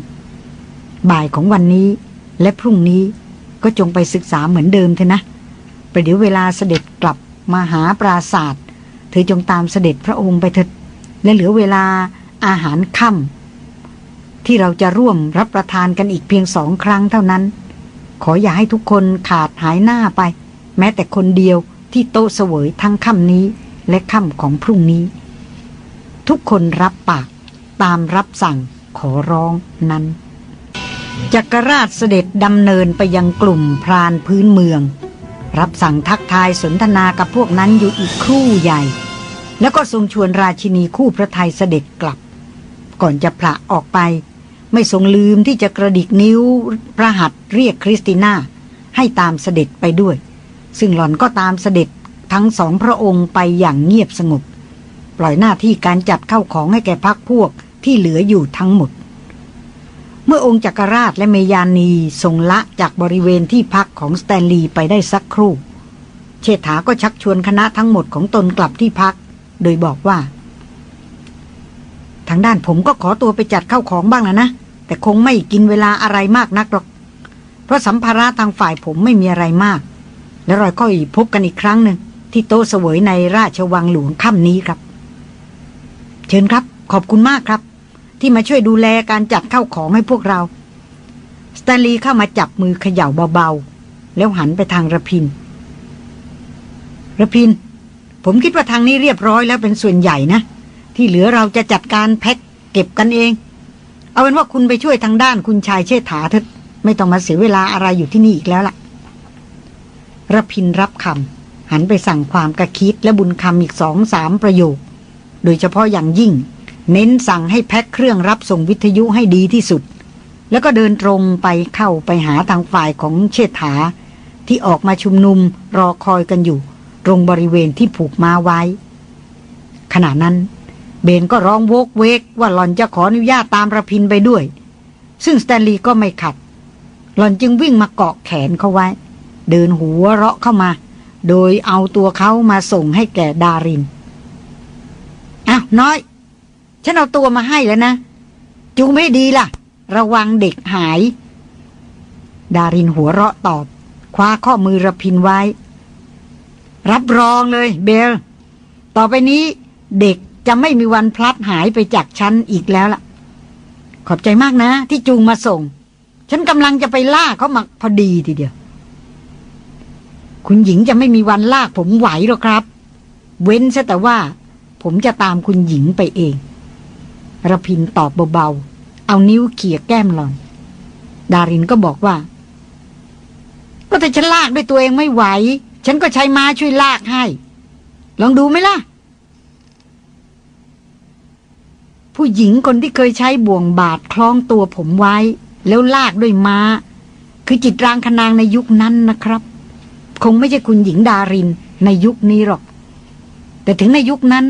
บ่ายของวันนี้ และพรุ่งนี้ก็จงไปศึกษาเหมือนเดิมเถอะนะประเดี๋ยวเวลาเสด็จกลับมาหาปราศาสตร์เธอจงตามเสด็จพระองค์ไปเถิดและเหลือเวลาอาหารค่ำ ที่เราจะร่วมรับประทานกันอีกเพียงสองครั้งเท่านั้น ขออย่าให้ทุกคนขาดหายหน้าไป แม้แต่คนเดียวที่โต๊ะเสวยทั้งค่ำนี้และค่ำของพรุ่งนี้ ทุกคนรับปากตามรับสั่งขอร้องนั้น จักรราชเสด็จดำเนินไปยังกลุ่มพรานพื้นเมือง รับสั่งทักทายสนทนากับพวกนั้นอยู่อีกครู่ใหญ่ แล้วก็ทรงชวนราชินีคู่พระไทยเสด็จกลับ ก่อนจะพระออกไป ไม่ทรงลืมที่จะกระดิกนิ้วพระหัตเรียกคริสติน่า ให้ตามเสด็จไปด้วย ซึ่งหล่อนก็ตามเสด็จทั้งสองพระองค์ไปอย่างเงียบสงบ ปล่อยหน้าที่การจัดเข้าของให้แก่พักพวกที่เหลืออยู่ทั้งหมด เมื่อองค์จักรราชและเมยานีทรงละจากบริเวณที่พักของสแตนลีย์ไปได้สักครู่ เชษฐาก็ชักชวนคณะทั้งหมดของตนกลับที่พัก โดยบอกว่า ทางด้านผมก็ขอตัวไปจัดเข้าของบ้างแล้วนะ แต่คงไม่กินเวลาอะไรมากนักหรอก เพราะสัมภาระทางฝ่ายผมไม่มีอะไรมาก แล้วเราก็อีกพบกันอีกครั้งหนึ่งที่โต๊ะเสวยในราชวังหลวงค่ำนี้ครับ เชิญครับ ขอบคุณมากครับ ที่มาช่วยดูแลการจัดเข้าของให้พวกเรา สแตนลีย์เข้ามาจับมือเขย่าเบาๆ แล้วหันไปทางระพินระพิน ผมคิดว่าทางนี้เรียบร้อยแล้วเป็นส่วนใหญ่นะ ที่เหลือเราจะจัดการแพ็คเก็บกันเอง เอาเป็นว่าคุณไปช่วยทางด้านคุณชายเชษฐาเถอะไม่ต้องมาเสียเวลาอะไรอยู่ที่นี่อีกแล้วล่ะระพินรับคำหันไปสั่งความกระคิดและบุญคำอีกสองสามประโยค โดยเฉพาะอย่างยิ่ง เน้นสั่งให้แพ็คเครื่องรับส่งวิทยุให้ดีที่สุด แล้วก็เดินตรงไปเข้าไปหาทางฝ่ายของเชษฐา ที่ออกมาชุมนุมรอคอยกันอยู่ ตรงบริเวณที่ผูกม้าไว้ ขณะนั้น เบนก็ร้องโวกเวกว่าหล่อนจะขออนุญาตตามระพินไปด้วย ซึ่งสแตนลีย์ก็ไม่ขัด หล่อนจึงวิ่งมาเกาะแขนเขาไว้ เดินหัวเราะเข้ามา โดยเอาตัวเขามาส่งให้แก่ดารินอ้าวน้อย ฉันเอาตัวมาให้แล้วนะ จูงไม่ดีล่ะ ระวังเด็กหาย ดารินหัวเราะตอบ คว้าข้อมือระพินไว้ รับรองเลย เบล ต่อไปนี้เด็ก จะไม่มีวันพลัดหายไปจากฉันอีกแล้วล่ะ ขอบใจมากนะ ที่จูงมาส่ง ฉันกำลังจะไปล่าเขามาพอดีทีเดียว คุณหญิงจะไม่มีวันลากผมไหวหรอกครับ เว้นซะแต่ว่า ผมจะตามคุณหญิงไปเองระพินตอบเบาๆ เอานิ้วเขี่ยแก้มหลอน ดารินก็บอกว่า ก็แต่ฉันลากด้วยตัวเองไม่ไหว ฉันก็ใช้ม้าช่วยลากให้ ลองดูไหมล่ะ ผู้หญิงคนที่เคยใช้บ่วงบาดคล้องตัวผมไว้ แล้วลากด้วยม้า คือจิตรางคนางในยุคนั้นนะครับ คงไม่ใช่คุณหญิงดารินในยุคนี้หรอก แต่ถึงในยุคนั้น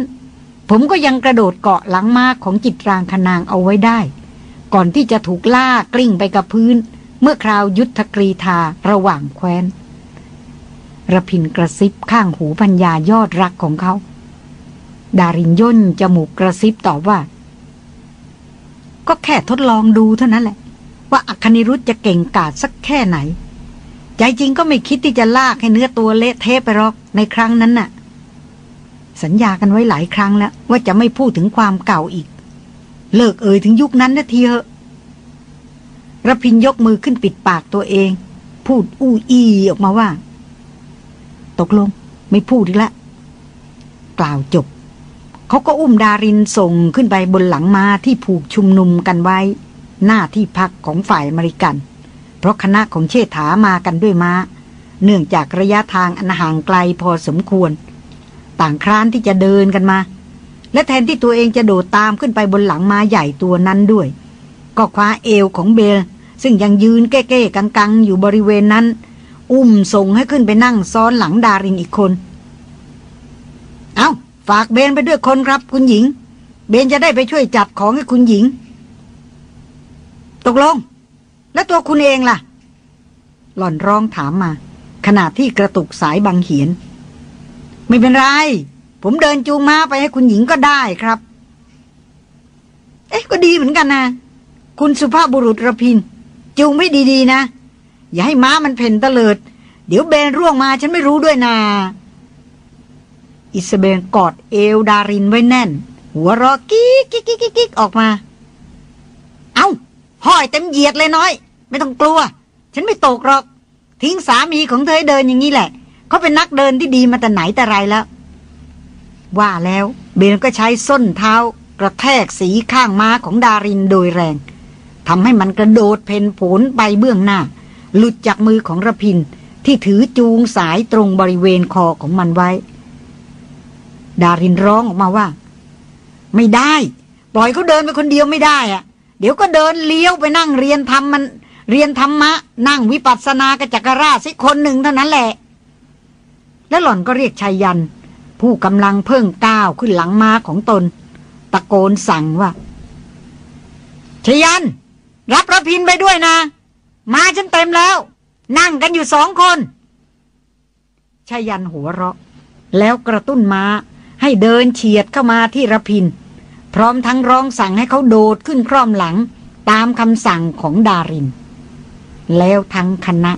ผมก็ยังกระโดดเกาะหลังม้าของจิตรางคนางเอาไว้ได้ ก่อนที่จะถูกล่ากลิ้งไปกับพื้น เมื่อคราวยุทธกรีธาระหว่างแคว้นระพินกระซิบข้างหูปัญญายอดรักของเขา ดารินย่นจมูกกระซิบตอบว่า ก็แค่ทดลองดูเท่านั้นแหละ ว่าอัคนิรุธจะเก่งกาจสักแค่ไหน ใจจริงก็ไม่คิดที่จะลากให้เนื้อตัวเละเทะไปหรอกในครั้งนั้นน่ะ สัญญากันไว้หลายครั้งแล้ว ว่าจะไม่พูดถึงความเก่าอีก เลิกเอ่ยถึงยุคนั้นนะทีเถอะระพินยกมือขึ้นปิดปากตัวเอง พูดอู้อีออกมาว่า ตกลง ไม่พูดอีกแล้วกล่าวจบ เขาก็อุ้มดารินส่งขึ้นไปบนหลังมาที่ผูกชุมนุมกันไว้ หน้าที่พักของฝ่ายอเมริกัน เพราะคณะของเชษฐามากันด้วยม้า เนื่องจากระยะทางอันห่างไกลพอสมควร ต่างคร้านที่จะเดินกันมา และแทนที่ตัวเองจะโดดตามขึ้นไปบนหลังม้าใหญ่ตัวนั้นด้วย ก็คว้าเอวของเบล ซึ่งยังยืนเก้ๆกังๆ อยู่บริเวณนั้น อุ้มส่งให้ขึ้นไปนั่งซ้อนหลังดารินอีกคน ฝากเบนไปด้วยคนครับคุณหญิง เบนจะได้ไปช่วยจัดของให้คุณหญิง ตกลง แล้วตัวคุณเองล่ะ หล่อนร้องถามมา ขณะที่กระตุกสายบังเหียน ไม่เป็นไร ผมเดินจูงม้าไปให้คุณหญิงก็ได้ครับ เอ๊ะก็ดีเหมือนกันนะคุณสุภาพบุรุษรพินทร์ จูงม้าดีๆนะ อย่าให้ม้ามันเผ่นเตลิด เดี๋ยวเบลร่วงมาฉันไม่รู้ด้วยนา อิสซาเบลกอดเอวดารินไว้แน่น หัวเราะกิ๊กกิ๊กกิ๊กกิ๊กออกมา เอา้าห้อยเต็มเหยียดเลยน้อย ไม่ต้องกลัว ฉันไม่ตกหรอก ทิ้งสามีของเธอให้เดินอย่างนี้แหละ เขาเป็นนักเดินที่ดีมาแต่ไหนแต่ไรแล้ว ว่าแล้วเบนก็ใช้ส้นเท้ากระแทกสีข้างม้าของดารินโดยแรงทำให้มันกระโดดเพนผลไปเบื้องหน้า หลุดจากมือของระพินที่ถือจูงสายตรงบริเวณคอของมันไว้ ดารินร้องออกมาว่า ไม่ได้ ปล่อยเขาเดินไปคนเดียวไม่ได้อะเดี๋ยวก็เดินเลี้ยวไปนั่งเรียนทำมัน เรียนธรรมะ นั่งวิปัสสนากจักรราสิคนหนึ่งเท่านั้นแหละ แล้วหล่อนก็เรียกชายยัน ผู้กำลังเพิ่งก้าวขึ้นหลังม้าของตน ตะโกนสั่งว่าชยัน รับระพินไปด้วยนะ มาฉันเต็มแล้ว นั่งกันอยู่สองคนชายันหัวเราะ แล้วกระตุ้นม้า ให้เดินเฉียดเข้ามาที่ระพิน พร้อมทั้งร้องสั่งให้เขาโดดขึ้นคร่อมหลัง ตามคำสั่งของดาริน แล้วทั้งคณะ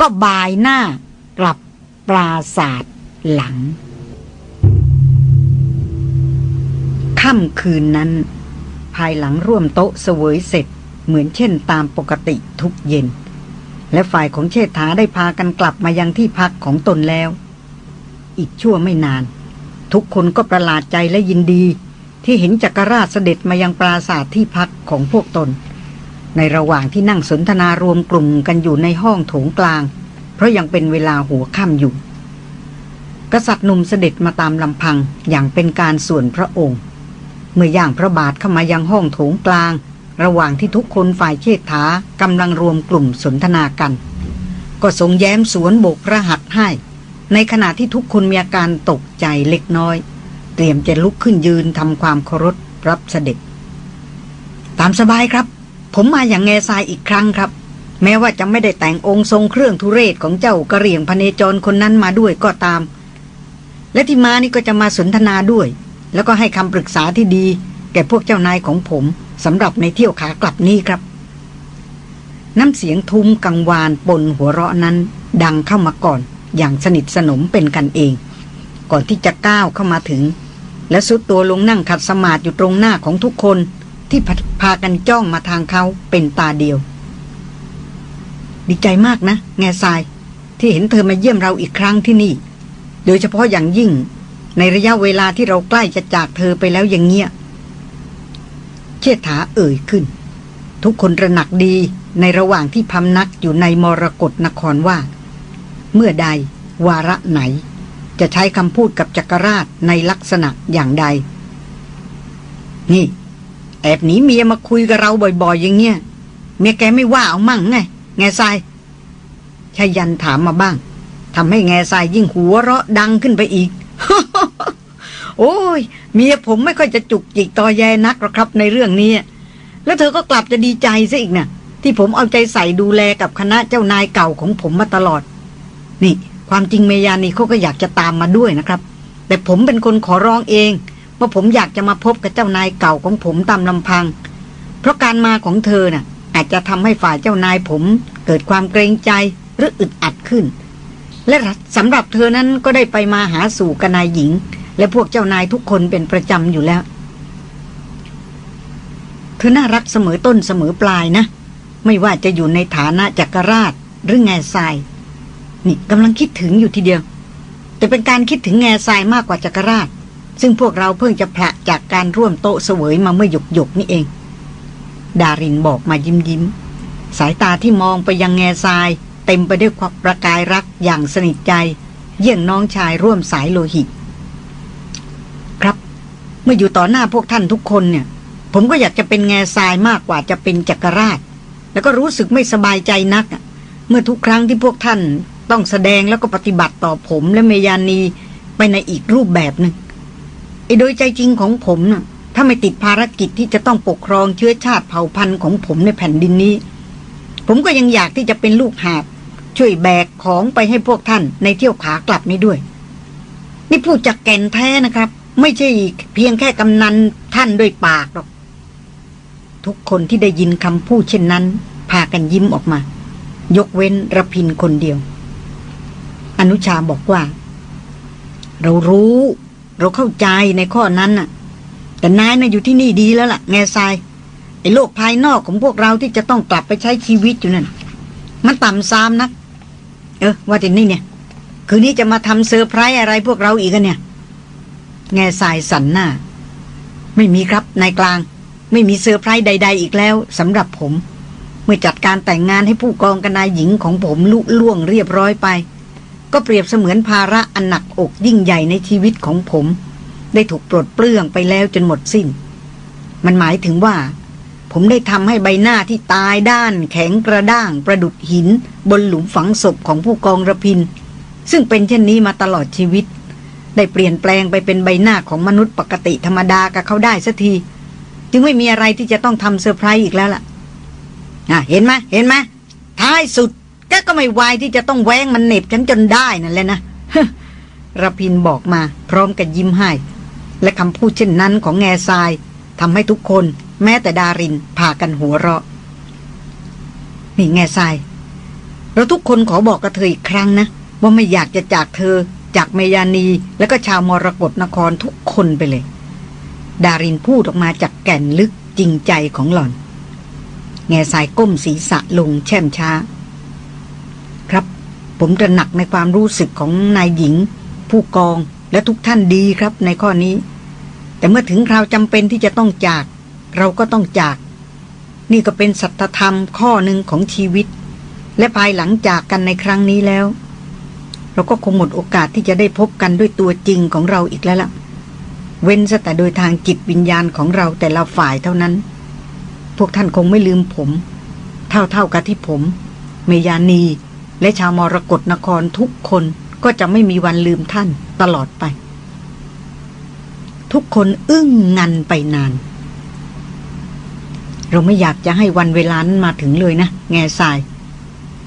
ก็บายหน้ากลับปราศาสตร์หลังค่ำคืนนั้น ภายหลังร่วมโต๊ะเสวยเสร็จเหมือนเช่นตามปกติทุกเย็น และฝ่ายของเชษฐาได้พากันกลับมายังที่พักของตนแล้ว อีกชั่วไม่นาน ทุกคนก็ประหลาดใจและยินดี ที่เห็นจักรราชเสด็จมายังปราสาทที่พักของพวกตน ในระหว่างที่นั่งสนทนารวมกลุ่มกันอยู่ในห้องโถงกลาง เพราะยังเป็นเวลาหัวค่ำอยู่ กษัตริย์หนุ่มเสด็จมาตามลำพังอย่างเป็นการส่วนพระองค์ เมื่อย่างพระบาทเข้ามายังห้องโถงกลาง ระหว่างที่ทุกคนฝ่ายเชษฐากำลังรวมกลุ่มสนทนากัน ก็ทรงแย้มสวนโบกพระหัตถ์ให้ ในขณะที่ทุกคนมีอาการตกใจเล็กน้อย เตรียมจะลุกขึ้นยืนทำความเคารพรับเสด็จ ตามสบายครับ ผมมาอย่างแง่ทรายอีกครั้งครับ แม้ว่าจะไม่ได้แต่งองค์ทรงเครื่องทุเรศของเจ้ากระเหรี่ยงพเนจรคนนั้นมาด้วยก็ตาม และที่มานี่ก็จะมาสนทนาด้วย แล้วก็ให้คำปรึกษาที่ดี แก่พวกเจ้านายของผมสำหรับในเที่ยวขากลับนี้ครับ น้ำเสียงทุ้มกังวานปนหัวเราะนั้น ดังเข้ามาก่อน อย่างสนิทสนมเป็นกันเอง ก่อนที่จะก้าวเข้ามาถึง และสุดตัวลงนั่งขัดสมาธิอยู่ตรงหน้าของทุกคนที่พาพากันจ้องมาทางเขาเป็นตาเดียว ดีใจมากนะ แง่ทราย ที่เห็นเธอมาเยี่ยมเราอีกครั้งที่นี่ โดยเฉพาะอย่างยิ่ง ในระยะเวลาที่เราใกล้จะจากเธอไปแล้วอย่างเงี้ยเชษฐาเอ่ยขึ้น ทุกคนระหนักดีในระหว่างที่พำนักอยู่ในมรกรนครว่า เมื่อใด วาระไหน จะใช้คำพูดกับจักรราชในลักษณะอย่างใด นี่ แอบหนีเมียมาคุยกับเราบ่อยๆ อย่างเงี้ยเมียแกไม่ว่าเอามั่งไง แง่ทรายชายันถามมาบ้างทำให้แง่ทรายยิ่งหัวเราะดังขึ้นไปอีกโอ้ย เมียผมไม่ค่อยจะจุกจิกตอแยนักหรอกครับในเรื่องนี้ แล้วเธอก็กลับจะดีใจซะอีกนะ่ะ ที่ผมเอาใจใส่ดูแลกับคณะเจ้านายเก่าของผมมาตลอด นี่ความจริงเมยานีเขาก็อยากจะตามมาด้วยนะครับ แต่ผมเป็นคนขอร้องเองว่าผมอยากจะมาพบกับเจ้านายเก่าของผมตามลำพัง เพราะการมาของเธอน่ะ อาจจะทำให้ฝ่ายเจ้านายผม เกิดความเกรงใจหรืออึดอัดขึ้น และสำหรับเธอนั้นก็ได้ไปมาหาสู่กับนายหญิง และพวกเจ้านายทุกคนเป็นประจำอยู่แล้ว เธอน่ารักเสมอต้นเสมอปลายนะ ไม่ว่าจะอยู่ในฐานะจักรราชหรือแง่ทราย นี่กำลังคิดถึงอยู่ทีเดียว แต่เป็นการคิดถึงแง่ทรายมากกว่าจักรราช ซึ่งพวกเราเพิ่งจะผละจากการร่วมโต๊ะเสวยมาเมื่อหยกหยกนี่เอง ดารินบอกมายิ้มยิ้ม สายตาที่มองไปยังแง่ทราย เต็มไปด้วยความประกายรักอย่างสนิทใจ เยี่ยงน้องชายร่วมสายโลหิต ครับ เมื่ออยู่ต่อหน้าพวกท่านทุกคนเนี่ย ผมก็อยากจะเป็นแง่ทรายมากกว่าจะเป็นจักรราช แล้วก็รู้สึกไม่สบายใจนัก เมื่อทุกครั้งที่พวกท่าน ต้องแสดงแล้วก็ปฏิบัติต่อผมและเมยานีไปในอีกรูปแบบหนึ่งไอ้โดยใจจริงของผมน่ะ ถ้าไม่ติดภารกิจที่จะต้องปกครองเชื้อชาติเผ่าพันธุ์ของผมในแผ่นดินนี้ ผมก็ยังอยากที่จะเป็นลูกหาบช่วยแบกของไปให้พวกท่านในเที่ยวขากลับนี้ด้วย นี่พูดจากแก่นแท้นะครับ ไม่ใช่เพียงแค่กำนันท่านด้วยปากหรอก ทุกคนที่ได้ยินคำพูดเช่นนั้น พากันยิ้มออกมา ยกเว้นระพินคนเดียว อนุชาบอกว่า เรารู้ เราเข้าใจในข้อนั้นน่ะ แต่นายน่ะอยู่ที่นี่ดีแล้วล่ะ แง่ทรายไอ้โลกภายนอกของพวกเราที่จะต้องกลับไปใช้ชีวิตอยู่นั่นมันต่ำซามนัก เออ ว่าแต่นี่เนี่ย คืนนี้จะมาทำเซอร์ไพรส์อะไรพวกเราอีกกันเนี่ย แงซายสั่นหน้า ไม่มีครับนายกลาง ไม่มีเซอร์ไพรส์ใด ๆ อีกแล้วสำหรับผม เมื่อจัดการแต่งงานให้ผู้กองกับนายหญิงของผมลุล่วงเรียบร้อยไป ก็เปรียบเสมือนภาระอันหนักอกยิ่งใหญ่ในชีวิตของผม ได้ถูกปลดเปลื้องไปแล้วจนหมดสิ้น มันหมายถึงว่า ผมได้ทำให้ใบหน้าที่ตายด้าน แข็งกระด้าง ประดุจหิน บนหลุมฝังศพของผู้กองระพิน ซึ่งเป็นเช่นนี้มาตลอดชีวิต ได้เปลี่ยนแปลงไปเป็นใบหน้าของมนุษย์ปกติธรรมดากับเขาได้สักที จึงไม่มีอะไรที่จะต้องทำเซอร์ไพรส์อีกแล้วล่ะอะเห็นไหมเห็นไหมท้ายสุด แกก็ไม่วายที่จะต้องแว้งมันเน็บฉันจนได้นั่นแหละนะระพินบอกมา พร้อมกับยิ้มให้ และคำพูดเช่นนั้นของแง่ทรายทำให้ทุกคน แม้แต่ดารินพากันหัวเราะ นี่แง่ทราย เราทุกคนขอบอกกับเธออีกครั้งนะ ว่าไม่อยากจะจากเธอ จากเมยานี และก็ชาวมรกรนครทุกคนไปเลย ดารินพูดออกมาจากแก่นลึกจริงใจของหล่อน แง่สายก้มศีรษะลงแช่มช้า ผมตระหนักในความรู้สึกของนายหญิง ผู้กองและทุกท่านดีครับในข้อนี้ แต่เมื่อถึงคราวจำเป็นที่จะต้องจาก เราก็ต้องจาก นี่ก็เป็นสัตธรรมข้อหนึ่งของชีวิต และภายหลังจากกันในครั้งนี้แล้ว เราก็คงหมดโอกาสที่จะได้พบกันด้วยตัวจริงของเราอีกแล้วล่ะ เว้นแต่โดยทางจิตวิญญาณของเราแต่ละฝ่ายเท่านั้น พวกท่านคงไม่ลืมผม เท่าเท่ากับที่ผม เมยานี และชาวมรกรนครทุกคนก็จะไม่มีวันลืมท่านตลอดไป ทุกคนอึ้งงันไปนาน เราไม่อยากจะให้วันเวลานั้นมาถึงเลยนะ แง่ทราย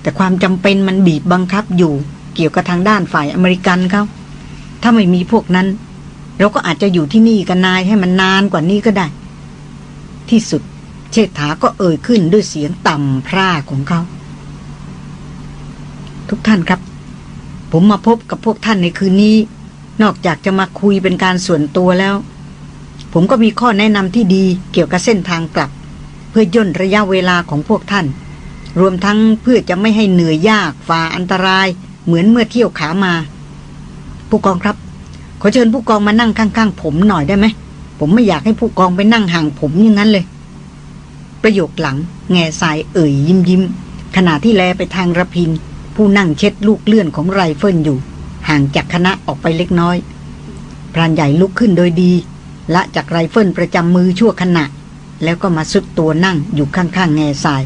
แต่ความจำเป็นมันบีบบังคับอยู่ เกี่ยวกับทางด้านฝ่ายอเมริกันเขาถ้าไม่มีพวกนั้น เราก็อาจจะอยู่ที่นี่กันนายให้มันนานกว่านี้ก็ได้ ที่สุด เชษฐาก็เอ่ยขึ้นด้วยเสียงต่ำพร่าของเขา ทุกท่านครับ ผมมาพบกับพวกท่านในคืนนี้ นอกจากจะมาคุยเป็นการส่วนตัวแล้ว ผมก็มีข้อแนะนำที่ดีเกี่ยวกับเส้นทางกลับ เพื่อย่นระยะเวลาของพวกท่าน รวมทั้งเพื่อจะไม่ให้เหนื่อยยากฝ่าอันตราย เหมือนเมื่อเที่ยวขามา ผู้กองครับ ขอเชิญผู้กองมานั่งข้างๆผมหน่อยได้ไหมผมไม่อยากให้ผู้กองไปนั่งห่างผมอย่างนั้นเลย ประโยคหลัง แง่สายเอ่ยยิ้มยิ้มขณะที่แลไปทางรพินทร์ ผู้นั่งเช็ดลูกเลื่อนของไรเฟิลอยู่ ห่างจากคณะออกไปเล็กน้อยพรานใหญ่ลุกขึ้นโดยดี ละจากไรเฟิลประจำมือชั่วขณะ แล้วก็มาทรุดตัวนั่งอยู่ข้างๆแง่ทราย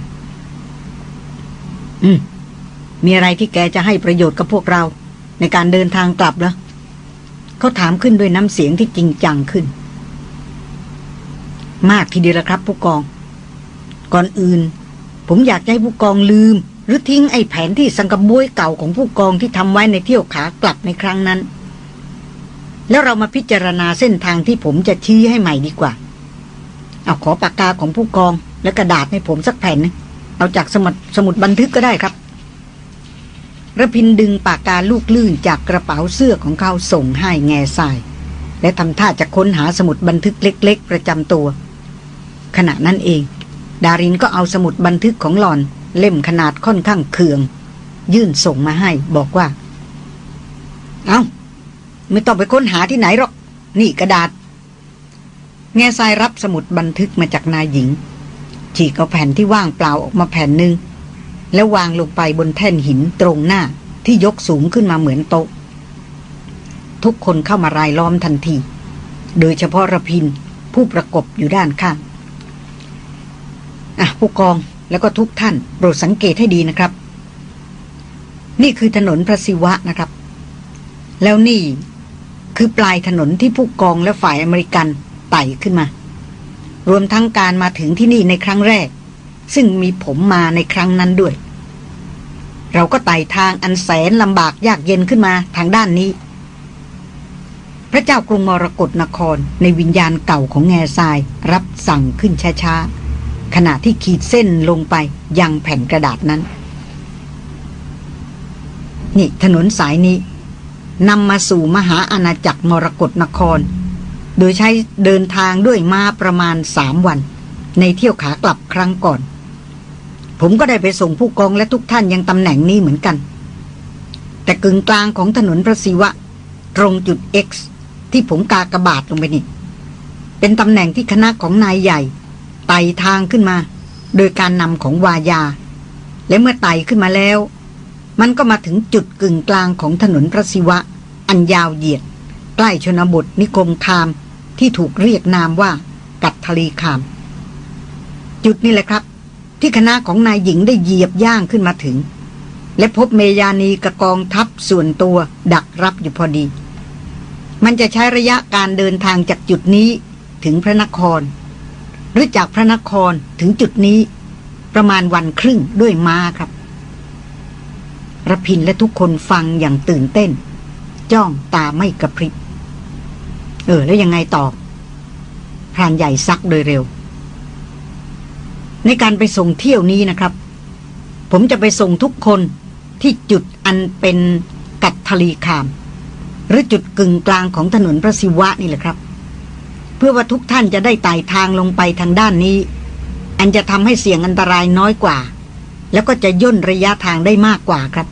อืม มีอะไรที่แกจะให้ประโยชน์กับพวกเรา ในการเดินทางกลับเหรอเขาถามขึ้นด้วยน้ำเสียงที่จริงจังขึ้น มากทีเดียวละครับผู้กอง ก่อนอื่น ผมอยากให้ผู้กองลืม รือทิ้งไอ้แผนที่สังกบวยเก่าของผู้กองที่ทำไว้ในเที่ยวขากลับในครั้งนั้น แล้วเรามาพิจารณาเส้นทางที่ผมจะชี้ให้ใหม่ดีกว่า เอาขอปากกาของผู้กองและกระดาษให้ผมสักแผ่นนะเอาจากสมุดสมุดบันทึกก็ได้ครับระพินดึงปากกาลูกลื่นจากกระเป๋าเสื้อของเขาส่งให้แง่ทราย และทำท่าจะค้นหาสมุดบันทึกเล็ก ๆ ประจำตัว ขณะนั้นเอง ดารินก็เอาสมุดบันทึกของหลอน เล่มขนาดค่อนข้างเคือง ยื่นส่งมาให้บอกว่า เอา้า ไม่ต้องไปค้นหาที่ไหนหรอก นี่กระดาษ แง่ทรายรับสมุดบันทึกมาจากนายหญิง ฉีกเอาแผ่นที่ว่างเปล่าออกมาแผ่นหนึ่งแล้ววางลงไปบนแท่นหินตรงหน้าที่ยกสูงขึ้นมาเหมือนโต๊ะ ทุกคนเข้ามารายล้อมทันที โดยเฉพาะระพินผู้ประกบอยู่ด้านข้าง อะผู้กอง แล้วก็ทุกท่านโปรดสังเกตให้ดีนะครับ นี่คือถนนพระศิวะนะครับ แล้วนี่คือปลายถนนที่ผู้กองและฝ่ายอเมริกันไต่ขึ้นมา รวมทั้งการมาถึงที่นี่ในครั้งแรก ซึ่งมีผมมาในครั้งนั้นด้วย เราก็ไต่ทางอันแสนลำบากยากเย็นขึ้นมาทางด้านนี้ พระเจ้ากรุงมรกรนครในวิญญาณเก่าของแง่ทรายรับสั่งขึ้นช้าๆ ขณะที่ขีดเส้นลงไปยังแผ่นกระดาษนั้น นี่ถนนสายนี้นำมาสู่มหาอาณาจักรมรกรนคร โดยใช้เดินทางด้วยมาประมาณสามวัน ในเที่ยวขากลับครั้งก่อน ผมก็ได้ไปส่งผู้กองและทุกท่านยังตำแหน่งนี้เหมือนกัน แต่กึ่งกลางของถนนพระศิวะ ตรงจุด X ที่ผมกากระบาดลงไปนี่ เป็นตำแหน่งที่คณะของนายใหญ่ ไต่ทางขึ้นมา โดยการนำของวายา และเมื่อไต่ขึ้นมาแล้ว มันก็มาถึงจุดกึ่งกลางของถนนพระศิวะ อันยาวเหยียด ใกล้ชนบทนิคมคามที่ถูกเรียกนามว่ากัตทลีคาม จุดนี้แหละครับ ที่คณะของนายหญิงได้เหยียบย่างขึ้นมาถึง และพบเมยานีกระกองทัพส่วนตัวดักรับอยู่พอดี มันจะใช้ระยะการเดินทางจากจุดนี้ถึงพระนคร หรือจากพระนครถึงจุดนี้ ประมาณวันครึ่งด้วยม้าครับระพินและทุกคนฟังอย่างตื่นเต้น จ้องตาไม่กระพริบ เออ แล้วยังไงต่อพรานใหญ่ซักโดยเร็ว ในการไปส่งเที่ยวนี้นะครับ ผมจะไปส่งทุกคนที่จุดอันเป็นกัดทลีคาม หรือจุดกึ่งกลางของถนนพระศิวะนี่แหละครับ พื่อว่าทุกท่านจะได้ไต่ทางลงไปทางด้านนี้ อันจะทำให้เสี่ยงอันตรายน้อยกว่า แล้วก็จะย่นระยะทางได้มากกว่าครับ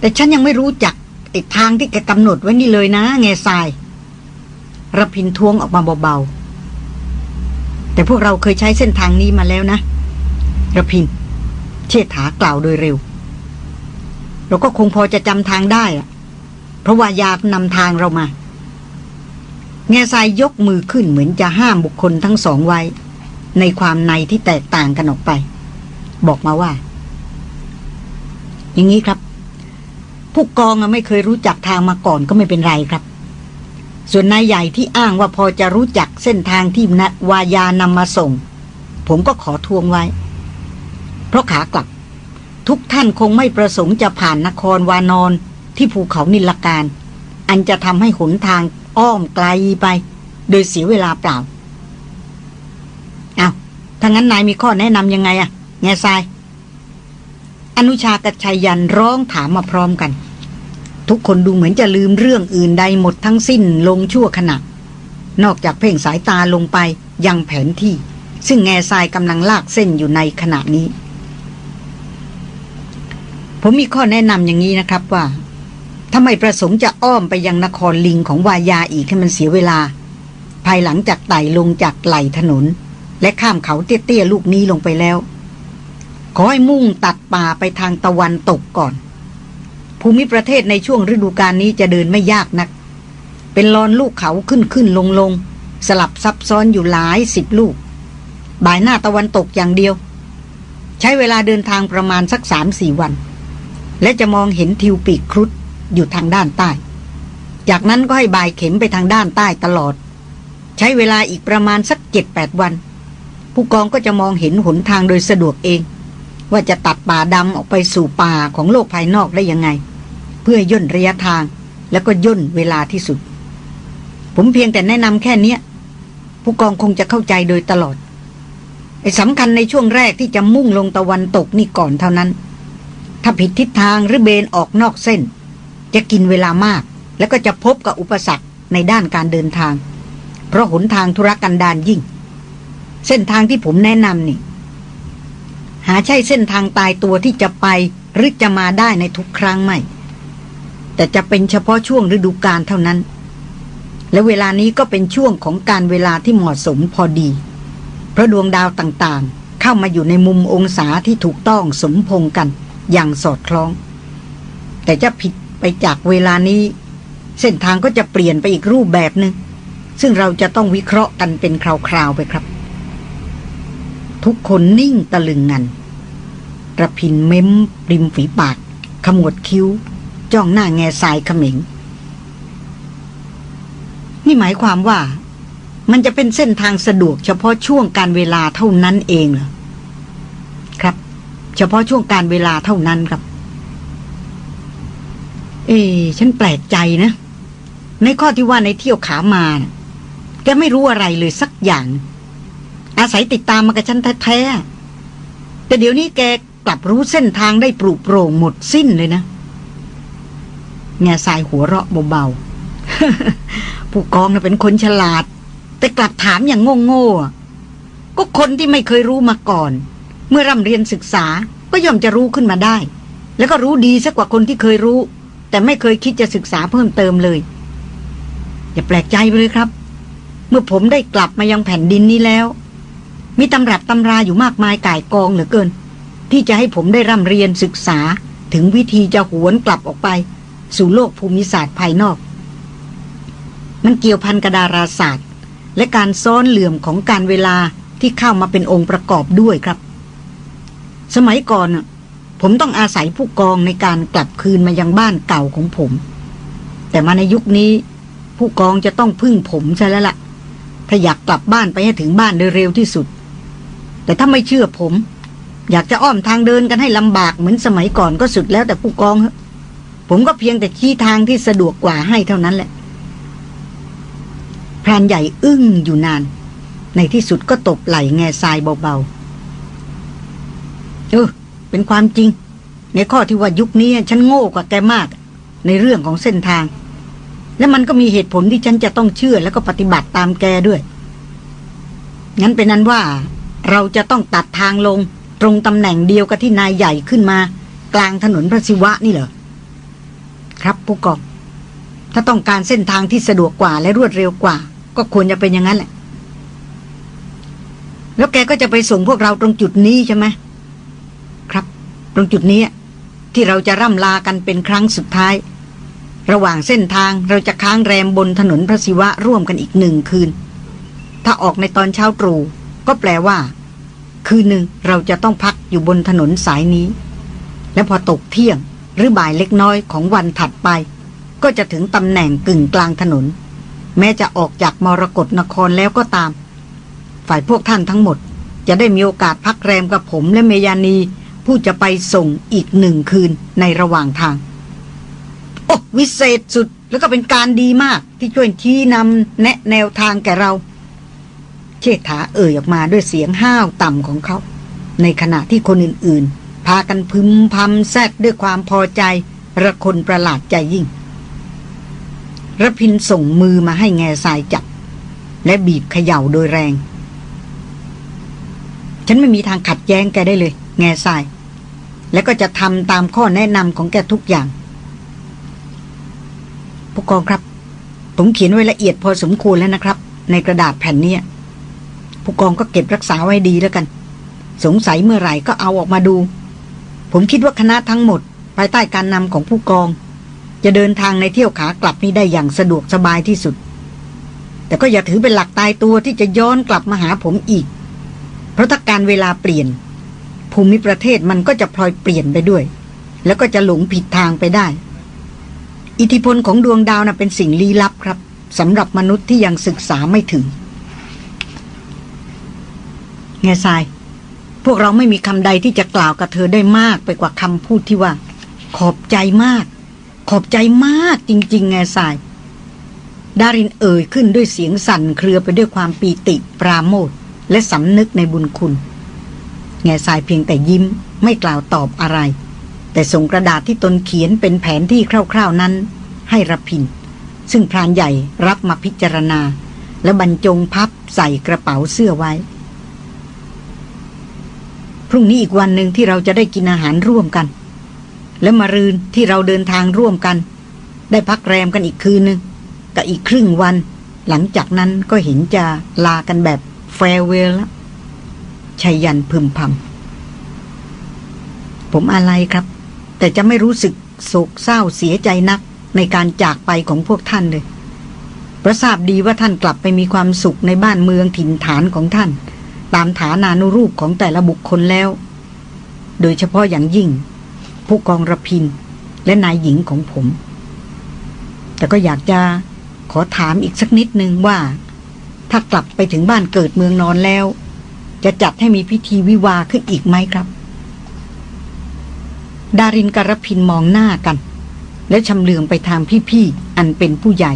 แต่ฉันยังไม่รู้จักไอ้ทางที่แกกำหนดไว้นี่เลยนะแง่ทรายระพินทวงออกมาเบาๆ แต่พวกเราเคยใช้เส้นทางนี้มาแล้วนะระพิน เชษฐากล่าวโดยเร็ว เราก็คงพอจะจำทางได้อะเพราะว่ายานำทางเรามา แง่ทรายยกมือขึ้นเหมือนจะห้ามบุคคลทั้งสองไว้ ในความในที่แตกต่างกันออกไป บอกมาว่า อย่างนี้ครับ ผู้กองไม่เคยรู้จักทางมาก่อนก็ไม่เป็นไรครับ ส่วนนายใหญ่ที่อ้างว่าพอจะรู้จักเส้นทางที่นวายานำมาส่ง ผมก็ขอทวงไว้ เพราะขากลับ ทุกท่านคงไม่ประสงค์จะผ่านนครวานอนที่ภูเขานิลการ อันจะทำให้หนทาง อ้อมไกลไป โดยเสียเวลาเปล่า เอาถ้างั้นนายมีข้อแนะนำยังไงอะแง่ทราย อนุชากับชัยยันร้องถามมาพร้อมกัน ทุกคนดูเหมือนจะลืมเรื่องอื่นใดหมดทั้งสิ้นลงชั่วขณะ นอกจากเพ่งสายตาลงไปยังแผนที่ ซึ่งแง่ทรายกำลังลากเส้นอยู่ในขณะนี้ ผมมีข้อแนะนำอย่างนี้นะครับว่า ถ้าไม่ประสงค์จะอ้อมไปยังนครลิงของวายาอีกให้มันเสียเวลา ภายหลังจากไต่ลงจากไหลถนน และข้ามเขาเตี้ยๆลูกนี้ลงไปแล้ว ขอให้มุ่งตัดป่าไปทางตะวันตกก่อน ภูมิประเทศในช่วงฤดูกาลนี้จะเดินไม่ยากนัก เป็นลอนลูกเขาขึ้นขึ้นลงลงสลับซับซ้อนอยู่หลายสิบลูก บ่ายหน้าตะวันตกอย่างเดียว ใช้เวลาเดินทางประมาณสักสามสี่วัน และจะมองเห็นทิวปีกครุฑ อยู่ทางด้านใต้ จากนั้นก็ให้บายเข็มไปทางด้านใต้ตลอด ใช้เวลาอีกประมาณสักเจ็ดแปดวัน ผู้กองก็จะมองเห็นหนทางโดยสะดวกเอง ว่าจะตัดป่าดำออกไปสู่ป่าของโลกภายนอกได้ยังไง เพื่อย่นระยะทางแล้วก็ย่นเวลาที่สุด ผมเพียงแต่แนะนำแค่นี้ผู้กองคงจะเข้าใจโดยตลอดไอ้สำคัญในช่วงแรกที่จะมุ่งลงตะวันตกนี่ก่อนเท่านั้น ถ้าผิดทิศทางหรือเบนออกนอกเส้น จะกินเวลามาก แล้วก็จะพบกับอุปสรรคในด้านการเดินทาง เพราะหนทางธุรกันดารยิ่ง เส้นทางที่ผมแนะนำนี่ หาใช่เส้นทางตายตัวที่จะไปหรือจะมาได้ในทุกครั้งไม่ แต่จะเป็นเฉพาะช่วงฤดูกาลเท่านั้น และเวลานี้ก็เป็นช่วงของการเวลาที่เหมาะสมพอดี เพราะดวงดาวต่างๆ เข้ามาอยู่ในมุมองศาที่ถูกต้องสมพงกันอย่างสอดคล้อง แต่จะผิด ไปจากเวลานี้ เส้นทางก็จะเปลี่ยนไปอีกรูปแบบหนึง่งซึ่งเราจะต้องวิเคราะห์กันเป็นคราวๆไปครับ ทุกคนนิ่งตะลึงงันระพินเม้มริมฝีปาก ขมวดคิ้ว จ้องหน้าแง่ทรายขมิง นี่หมายความว่า มันจะเป็นเส้นทางสะดวกเฉพาะช่วงการเวลาเท่านั้นเองเหรอครับ เฉพาะช่วงการเวลาเท่านั้นครับ เอ๊ฉันแปลกใจนะ ในข้อที่ว่าในเที่ยวขามานะแกไม่รู้อะไรเลยสักอย่าง อาศัยติดตามมากับฉันแท้ๆแต่เดี๋ยวนี้แกกลับรู้เส้นทางได้ปรุกโปร่งหมดสิ้นเลยนะแง่สายหัวเราะเบาๆ ผู้กองน่ะเป็นคนฉลาด แต่กลับถามอย่างโง่ๆก็คนที่ไม่เคยรู้มาก่อน เมื่อร่ำเรียนศึกษาก็ย่อมจะรู้ขึ้นมาได้ แล้วก็รู้ดีสักกว่าคนที่เคยรู้ แต่ไม่เคยคิดจะศึกษาเพิ่มเติมเลย อย่าแปลกใจไปเลยครับ เมื่อผมได้กลับมายังแผ่นดินนี้แล้ว มีตำรับตำราอยู่มากมายก่ายกองเหลือเกิน ที่จะให้ผมได้ร่ำเรียนศึกษาถึงวิธีจะหวนกลับออกไป สู่โลกภูมิศาสตร์ภายนอก มันเกี่ยวพันกระดาราศาสตร์ และการซ้อนเหลื่อมของการเวลาที่เข้ามาเป็นองค์ประกอบด้วยครับ สมัยก่อน ผมต้องอาศัยผู้กองในการกลับคืนมายังบ้านเก่าของผม แต่มาในยุคนี้ ผู้กองจะต้องพึ่งผมใช่แล้วละ่ะ ถ้าอยากกลับบ้านไปให้ถึงบ้านโดยเร็วที่สุด แต่ถ้าไม่เชื่อผม อยากจะอ้อมทางเดินกันให้ลำบากเหมือนสมัยก่อนก็สุดแล้วแต่ผู้กอง ผมก็เพียงแต่ชี้ทางที่สะดวกกว่าให้เท่านั้นแหละพรานใหญ่อึ้งอยู่นาน ในที่สุดก็ตบไหลแง่ทรายเบาๆเออ เป็นความจริง ในข้อที่ว่ายุคนี้ฉันโง่กว่าแกมาก ในเรื่องของเส้นทาง และมันก็มีเหตุผลที่ฉันจะต้องเชื่อแล้วก็ปฏิบัติตามแกด้วยงั้นเป็นนั้นว่าเราจะต้องตัดทางลงตรงตำแหน่งเดียวกับที่นายใหญ่ขึ้นมา กลางถนนพระศิวะนี่เหรอ ครับผู้กองถ้าต้องการเส้นทางที่สะดวกกว่าและรวดเร็วกว่า ก็ควรจะเป็นอย่างนั้นแหละ แล้วแกก็จะไปส่งพวกเราตรงจุดนี้ใช่ไหม ตรงจุดนี้ที่เราจะร่ำลากันเป็นครั้งสุดท้าย ระหว่างเส้นทางเราจะค้างแรมบนถนนพระศิวะร่วมกันอีกหนึ่งคืน ถ้าออกในตอนเช้าตรู่ก็แปลว่า คืนหนึ่งเราจะต้องพักอยู่บนถนนสายนี้ และพอตกเที่ยงหรือบ่ายเล็กน้อยของวันถัดไป ก็จะถึงตำแหน่งกึ่งกลางถนน แม้จะออกจากมรกรนครแล้วก็ตาม ฝ่ายพวกท่านทั้งหมด จะได้มีโอกาสพักแรมกับผมและเมยานี ผู้จะไปส่งอีกหนึ่งคืนในระหว่างทาง โอ้วิเศษสุดแล้วก็เป็นการดีมากที่ช่วยชี้นำแนะแนวทางแก่เรา เชษฐาเอ่ยออกมาด้วยเสียงห้าวต่ำของเขา ในขณะที่คนอื่นๆ พากันพึมพำแซดด้วยความพอใจระคนประหลาดใจยิ่งระพินส่งมือมาให้แง่ทรายจับ และบีบเขย่าโดยแรง ฉันไม่มีทางขัดแย้งแกได้เลย แง่ทราย และก็จะทำตามข้อแนะนำของแกทุกอย่างผู้กองครับ ผมเขียนไว้ละเอียดพอสมควรแล้วนะครับ ในกระดาษแผ่นนี้ผู้กองก็เก็บรักษาไว้ดีแล้วกัน สงสัยเมื่อไหร่ก็เอาออกมาดู ผมคิดว่าคณะทั้งหมด ภายใต้การนำของผู้กอง จะเดินทางในเที่ยวขากลับนี้ได้อย่างสะดวกสบายที่สุด แต่ก็อย่าถือเป็นหลักตายตัวที่จะย้อนกลับมาหาผมอีก เพราะถ้าการเวลาเปลี่ยน ภูมิประเทศมันก็จะพลอยเปลี่ยนไปด้วย แล้วก็จะหลงผิดทางไปได้ อิทธิพลของดวงดาวนะ่ะเป็นสิ่งลี้ลับครับสำหรับมนุษย์ที่ยังศึกษาไม่ถึงแง่ทราย พวกเราไม่มีคำใดที่จะกล่าวกับเธอได้มากไปกว่าคำพูดที่ว่า ขอบใจมาก ขอบใจมากจริง ๆ แง่ทรายดารินเอ่ยขึ้นด้วยเสียงสั่นเครือไปด้วยความปีติปราโมทและสำนึกในบุญคุณ แง่ทรายเพียงแต่ยิ้มไม่กล่าวตอบอะไร แต่ส่งกระดาษที่ตนเขียนเป็นแผนที่คร่าวๆนั้น ให้รพิน ซึ่งพรานใหญ่รับมาพิจารณา และบรรจงพับใส่กระเป๋าเสื้อไว้ พรุ่งนี้อีกวันหนึ่งที่เราจะได้กินอาหารร่วมกัน และมารืนที่เราเดินทางร่วมกัน ได้พักแรมกันอีกคืนนึงกับอีกครึ่งวัน หลังจากนั้นก็เห็นจะลากันแบบแฟร์เวลแล้ว ชัยยันพึมพำผมอะไรครับ แต่จะไม่รู้สึกโศกเศร้าเสียใจนักในการจากไปของพวกท่านเลยเพระทราบดีว่าท่านกลับไปมีความสุขในบ้านเมืองถิ่นฐานของท่าน ตามฐานานุรูปของแต่ละบุคคลแล้ว โดยเฉพาะอย่างยิ่ง ผู้กองระพินและนายหญิงของผม แต่ก็อยากจะขอถามอีกสักนิดนึงว่า ถ้ากลับไปถึงบ้านเกิดเมืองนอนแล้ว จะจัดให้มีพิธีวิวาขึ้นอีกไหมครับ ดารินกรพินมองหน้ากัน และชำเลืองไปทางพี่ๆอันเป็นผู้ใหญ่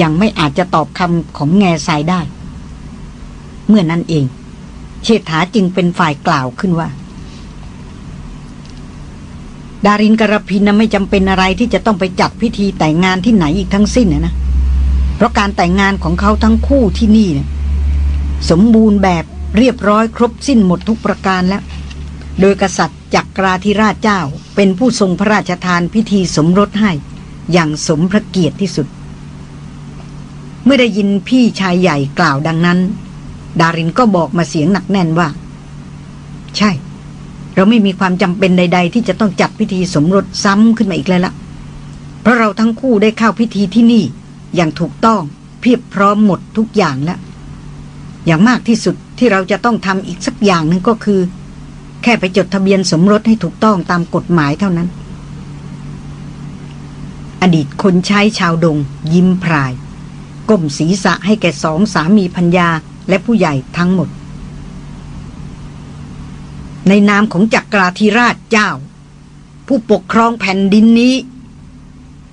ยังไม่อาจจะตอบคำของแง่ทรายได้ เมื่อนั้นเอง เชษฐาจึงเป็นฝ่ายกล่าวขึ้นว่า ดารินกระพินนะไม่จำเป็นอะไรที่จะต้องไปจัดพิธีแต่งงานที่ไหนอีกทั้งสิ้นนะนะเพราะการแต่งงานของเขาทั้งคู่ที่นี่นะสมบูรณ์แบบ เรียบร้อยครบสิ้นหมดทุกประการแล้ว โดยกษัตริย์จักราธิราชเจ้าเป็นผู้ทรงพระราชทานพิธีสมรสให้ อย่างสมพระเกียรติที่สุด เมื่อได้ยินพี่ชายใหญ่กล่าวดังนั้น ดารินก็บอกมาเสียงหนักแน่นว่า ใช่ เราไม่มีความจำเป็นใด ๆ ที่จะต้องจัดพิธีสมรสซ้ำขึ้นมาอีกแล้วละเพราะเราทั้งคู่ได้เข้าพิธีที่นี่อย่างถูกต้องเพียบพร้อมหมดทุกอย่างแล้วอย่างมากที่สุด ที่เราจะต้องทำอีกสักอย่างหนึ่งก็คือ แค่ไปจดทะเบียนสมรสให้ถูกต้องตามกฎหมายเท่านั้น อดีตคนใช้ชาวดง ยิ้มพราย ก้มศีรษะให้แก่สองสามีพัญญาและผู้ใหญ่ทั้งหมด ในนามของจักราธิราชเจ้า ผู้ปกครองแผ่นดินนี้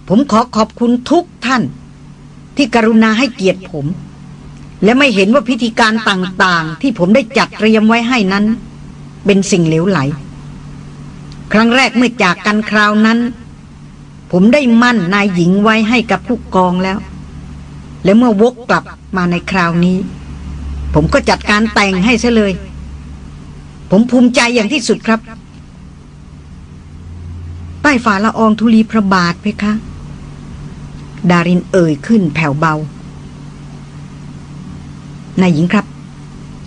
ผมขอขอบคุณทุกท่าน ที่กรุณาให้เกียรติผม และไม่เห็นว่าพิธีการต่างๆ ที่ผมได้จัดเตรียมไว้ให้นั้น เป็นสิ่งเหลวไหล ครั้งแรกเมื่อจากกันคราวนั้น ผมได้มั่นนายหญิงไว้ให้กับผู้กองแล้ว และเมื่อวกกลับมาในคราวนี้ ผมก็จัดการแต่งให้ซะเลย ผมภูมิใจอย่างที่สุดครับ ใต้ฝ่าละอองธุลีพระบาทเพคะ ดารินเอ่ยขึ้นแผ่วเบา นายหญิงครับ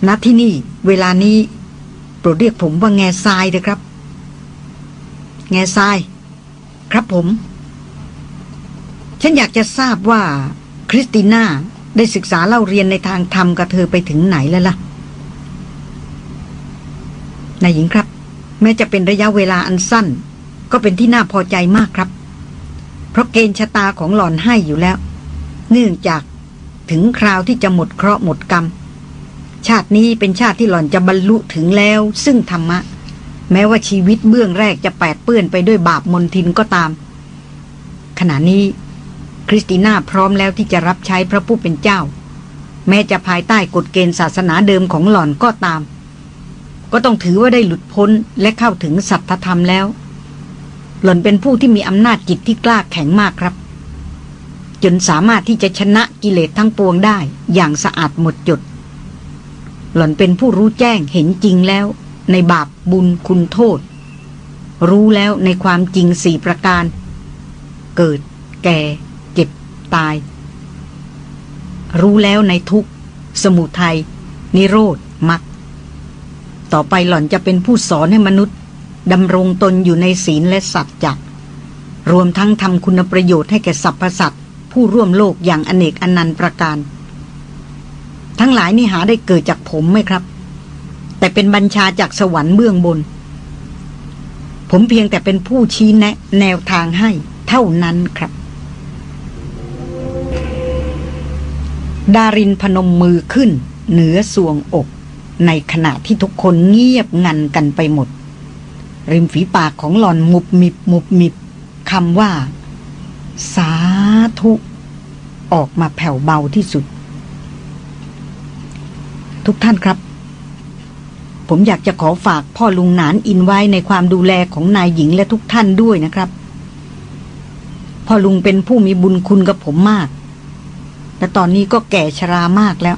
ณที่นี่ เวลานี้ โปรดเรียกผมว่าแง่ทรายเถอะครับ แง่ทราย ครับผม ฉันอยากจะทราบว่า คริสติน่าได้ศึกษาเล่าเรียนในทางธรรมกับเธอไปถึงไหนแล้วล่ะนายหญิงครับ แม้จะเป็นระยะเวลาอันสั้น ก็เป็นที่น่าพอใจมากครับ เพราะเกณฑ์ชะตาของหล่อนให้อยู่แล้ว เนื่องจาก ถึงคราวที่จะหมดเคราะห์หมดกรรม ชาตินี้เป็นชาติที่หล่อนจะบรรลุถึงแล้ว ซึ่งธรรมะ แม้ว่าชีวิตเบื้องแรกจะแปดเปื้อนไปด้วยบาปมนทินก็ตาม ขณะนี้คริสติน่าพร้อมแล้วที่จะรับใช้พระผู้เป็นเจ้า แม้จะภายใต้กฎเกณฑ์ศาสนาเดิมของหล่อนก็ตาม ก็ต้องถือว่าได้หลุดพ้นและเข้าถึงสัตธรรมแล้ว หล่อนเป็นผู้ที่มีอำนาจจิตที่กล้าแข็งมากครับ จนสามารถที่จะชนะกิเลสทั้งปวงได้อย่างสะอาดหมดจด หล่อนเป็นผู้รู้แจ้งเห็นจริงแล้ว ในบาปบุญคุณโทษ รู้แล้วในความจริงสี่ประการ เกิด แก่ เจ็บ ตาย รู้แล้วในทุกสมุทัย นิโรธมรรคต่อไปหล่อนจะเป็นผู้สอนให้มนุษย์ดำรงตนอยู่ในศีลและสัจจะรวมทั้งทำคุณประโยชน์ให้แก่สรรพสัตว์ ผู้ร่วมโลกอย่างอเนกอนันต์ประการ ทั้งหลายนี่หาได้เกิดจากผมไหมครับ แต่เป็นบัญชาจากสวรรค์เบื้องบน ผมเพียงแต่เป็นผู้ชี้แนะแนวทางให้ เท่านั้นครับ ดารินพนมมือขึ้น เหนือสวงอก ในขณะที่ทุกคนเงียบงันกันไปหมด ริมฝีปากของหล่อนมุบมิบมุบมิบคำว่า สา ธุ ออกมาแผ่วเบาที่สุด ทุกท่านครับ ผมอยากจะขอฝากพ่อลุงหนานอินไว้ในความดูแลของนายหญิงและทุกท่านด้วยนะครับ พ่อลุงเป็นผู้มีบุญคุณกับผมมาก และตอนนี้ก็แก่ชรามากแล้ว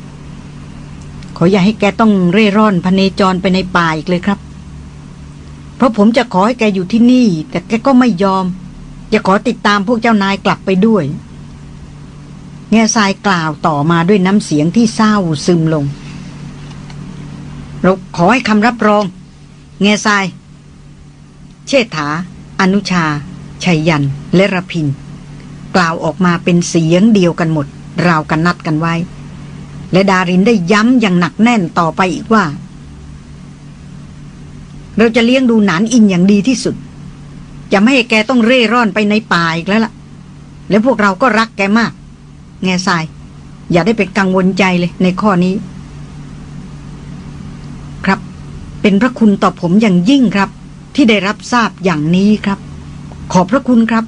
ขออย่าให้แกต้องเร่ร่อนพเนจรไปในป่าอีกเลยครับ เพราะผมจะขอให้แกอยู่ที่นี่ แต่แกก็ไม่ยอม จะขอติดตามพวกเจ้านายกลับไปด้วย แง่ทรายกล่าวต่อมาด้วยน้ำเสียงที่เศร้าซึมลงเราขอให้คำรับรอง แง่ทราย เชษฐา อนุชา ชัยยัน และระพิน กล่าวออกมาเป็นเสียงเดียวกันหมด ราวกันนัดกันไว้ และดารินได้ย้ำอย่างหนักแน่นต่อไปอีกว่า เราจะเลี้ยงดูหนานอินอย่างดีที่สุด จะไม่ให้แกต้องเร่ร่อนไปในป่าอีกแล้วล่ะ แล้วพวกเราก็รักแกมาก แง่ทราย อย่าได้เป็นกังวลใจเลยในข้อนี้ ครับ เป็นพระคุณต่อผมอย่างยิ่งครับ ที่ได้รับทราบอย่างนี้ครับ ขอบพระคุณครับ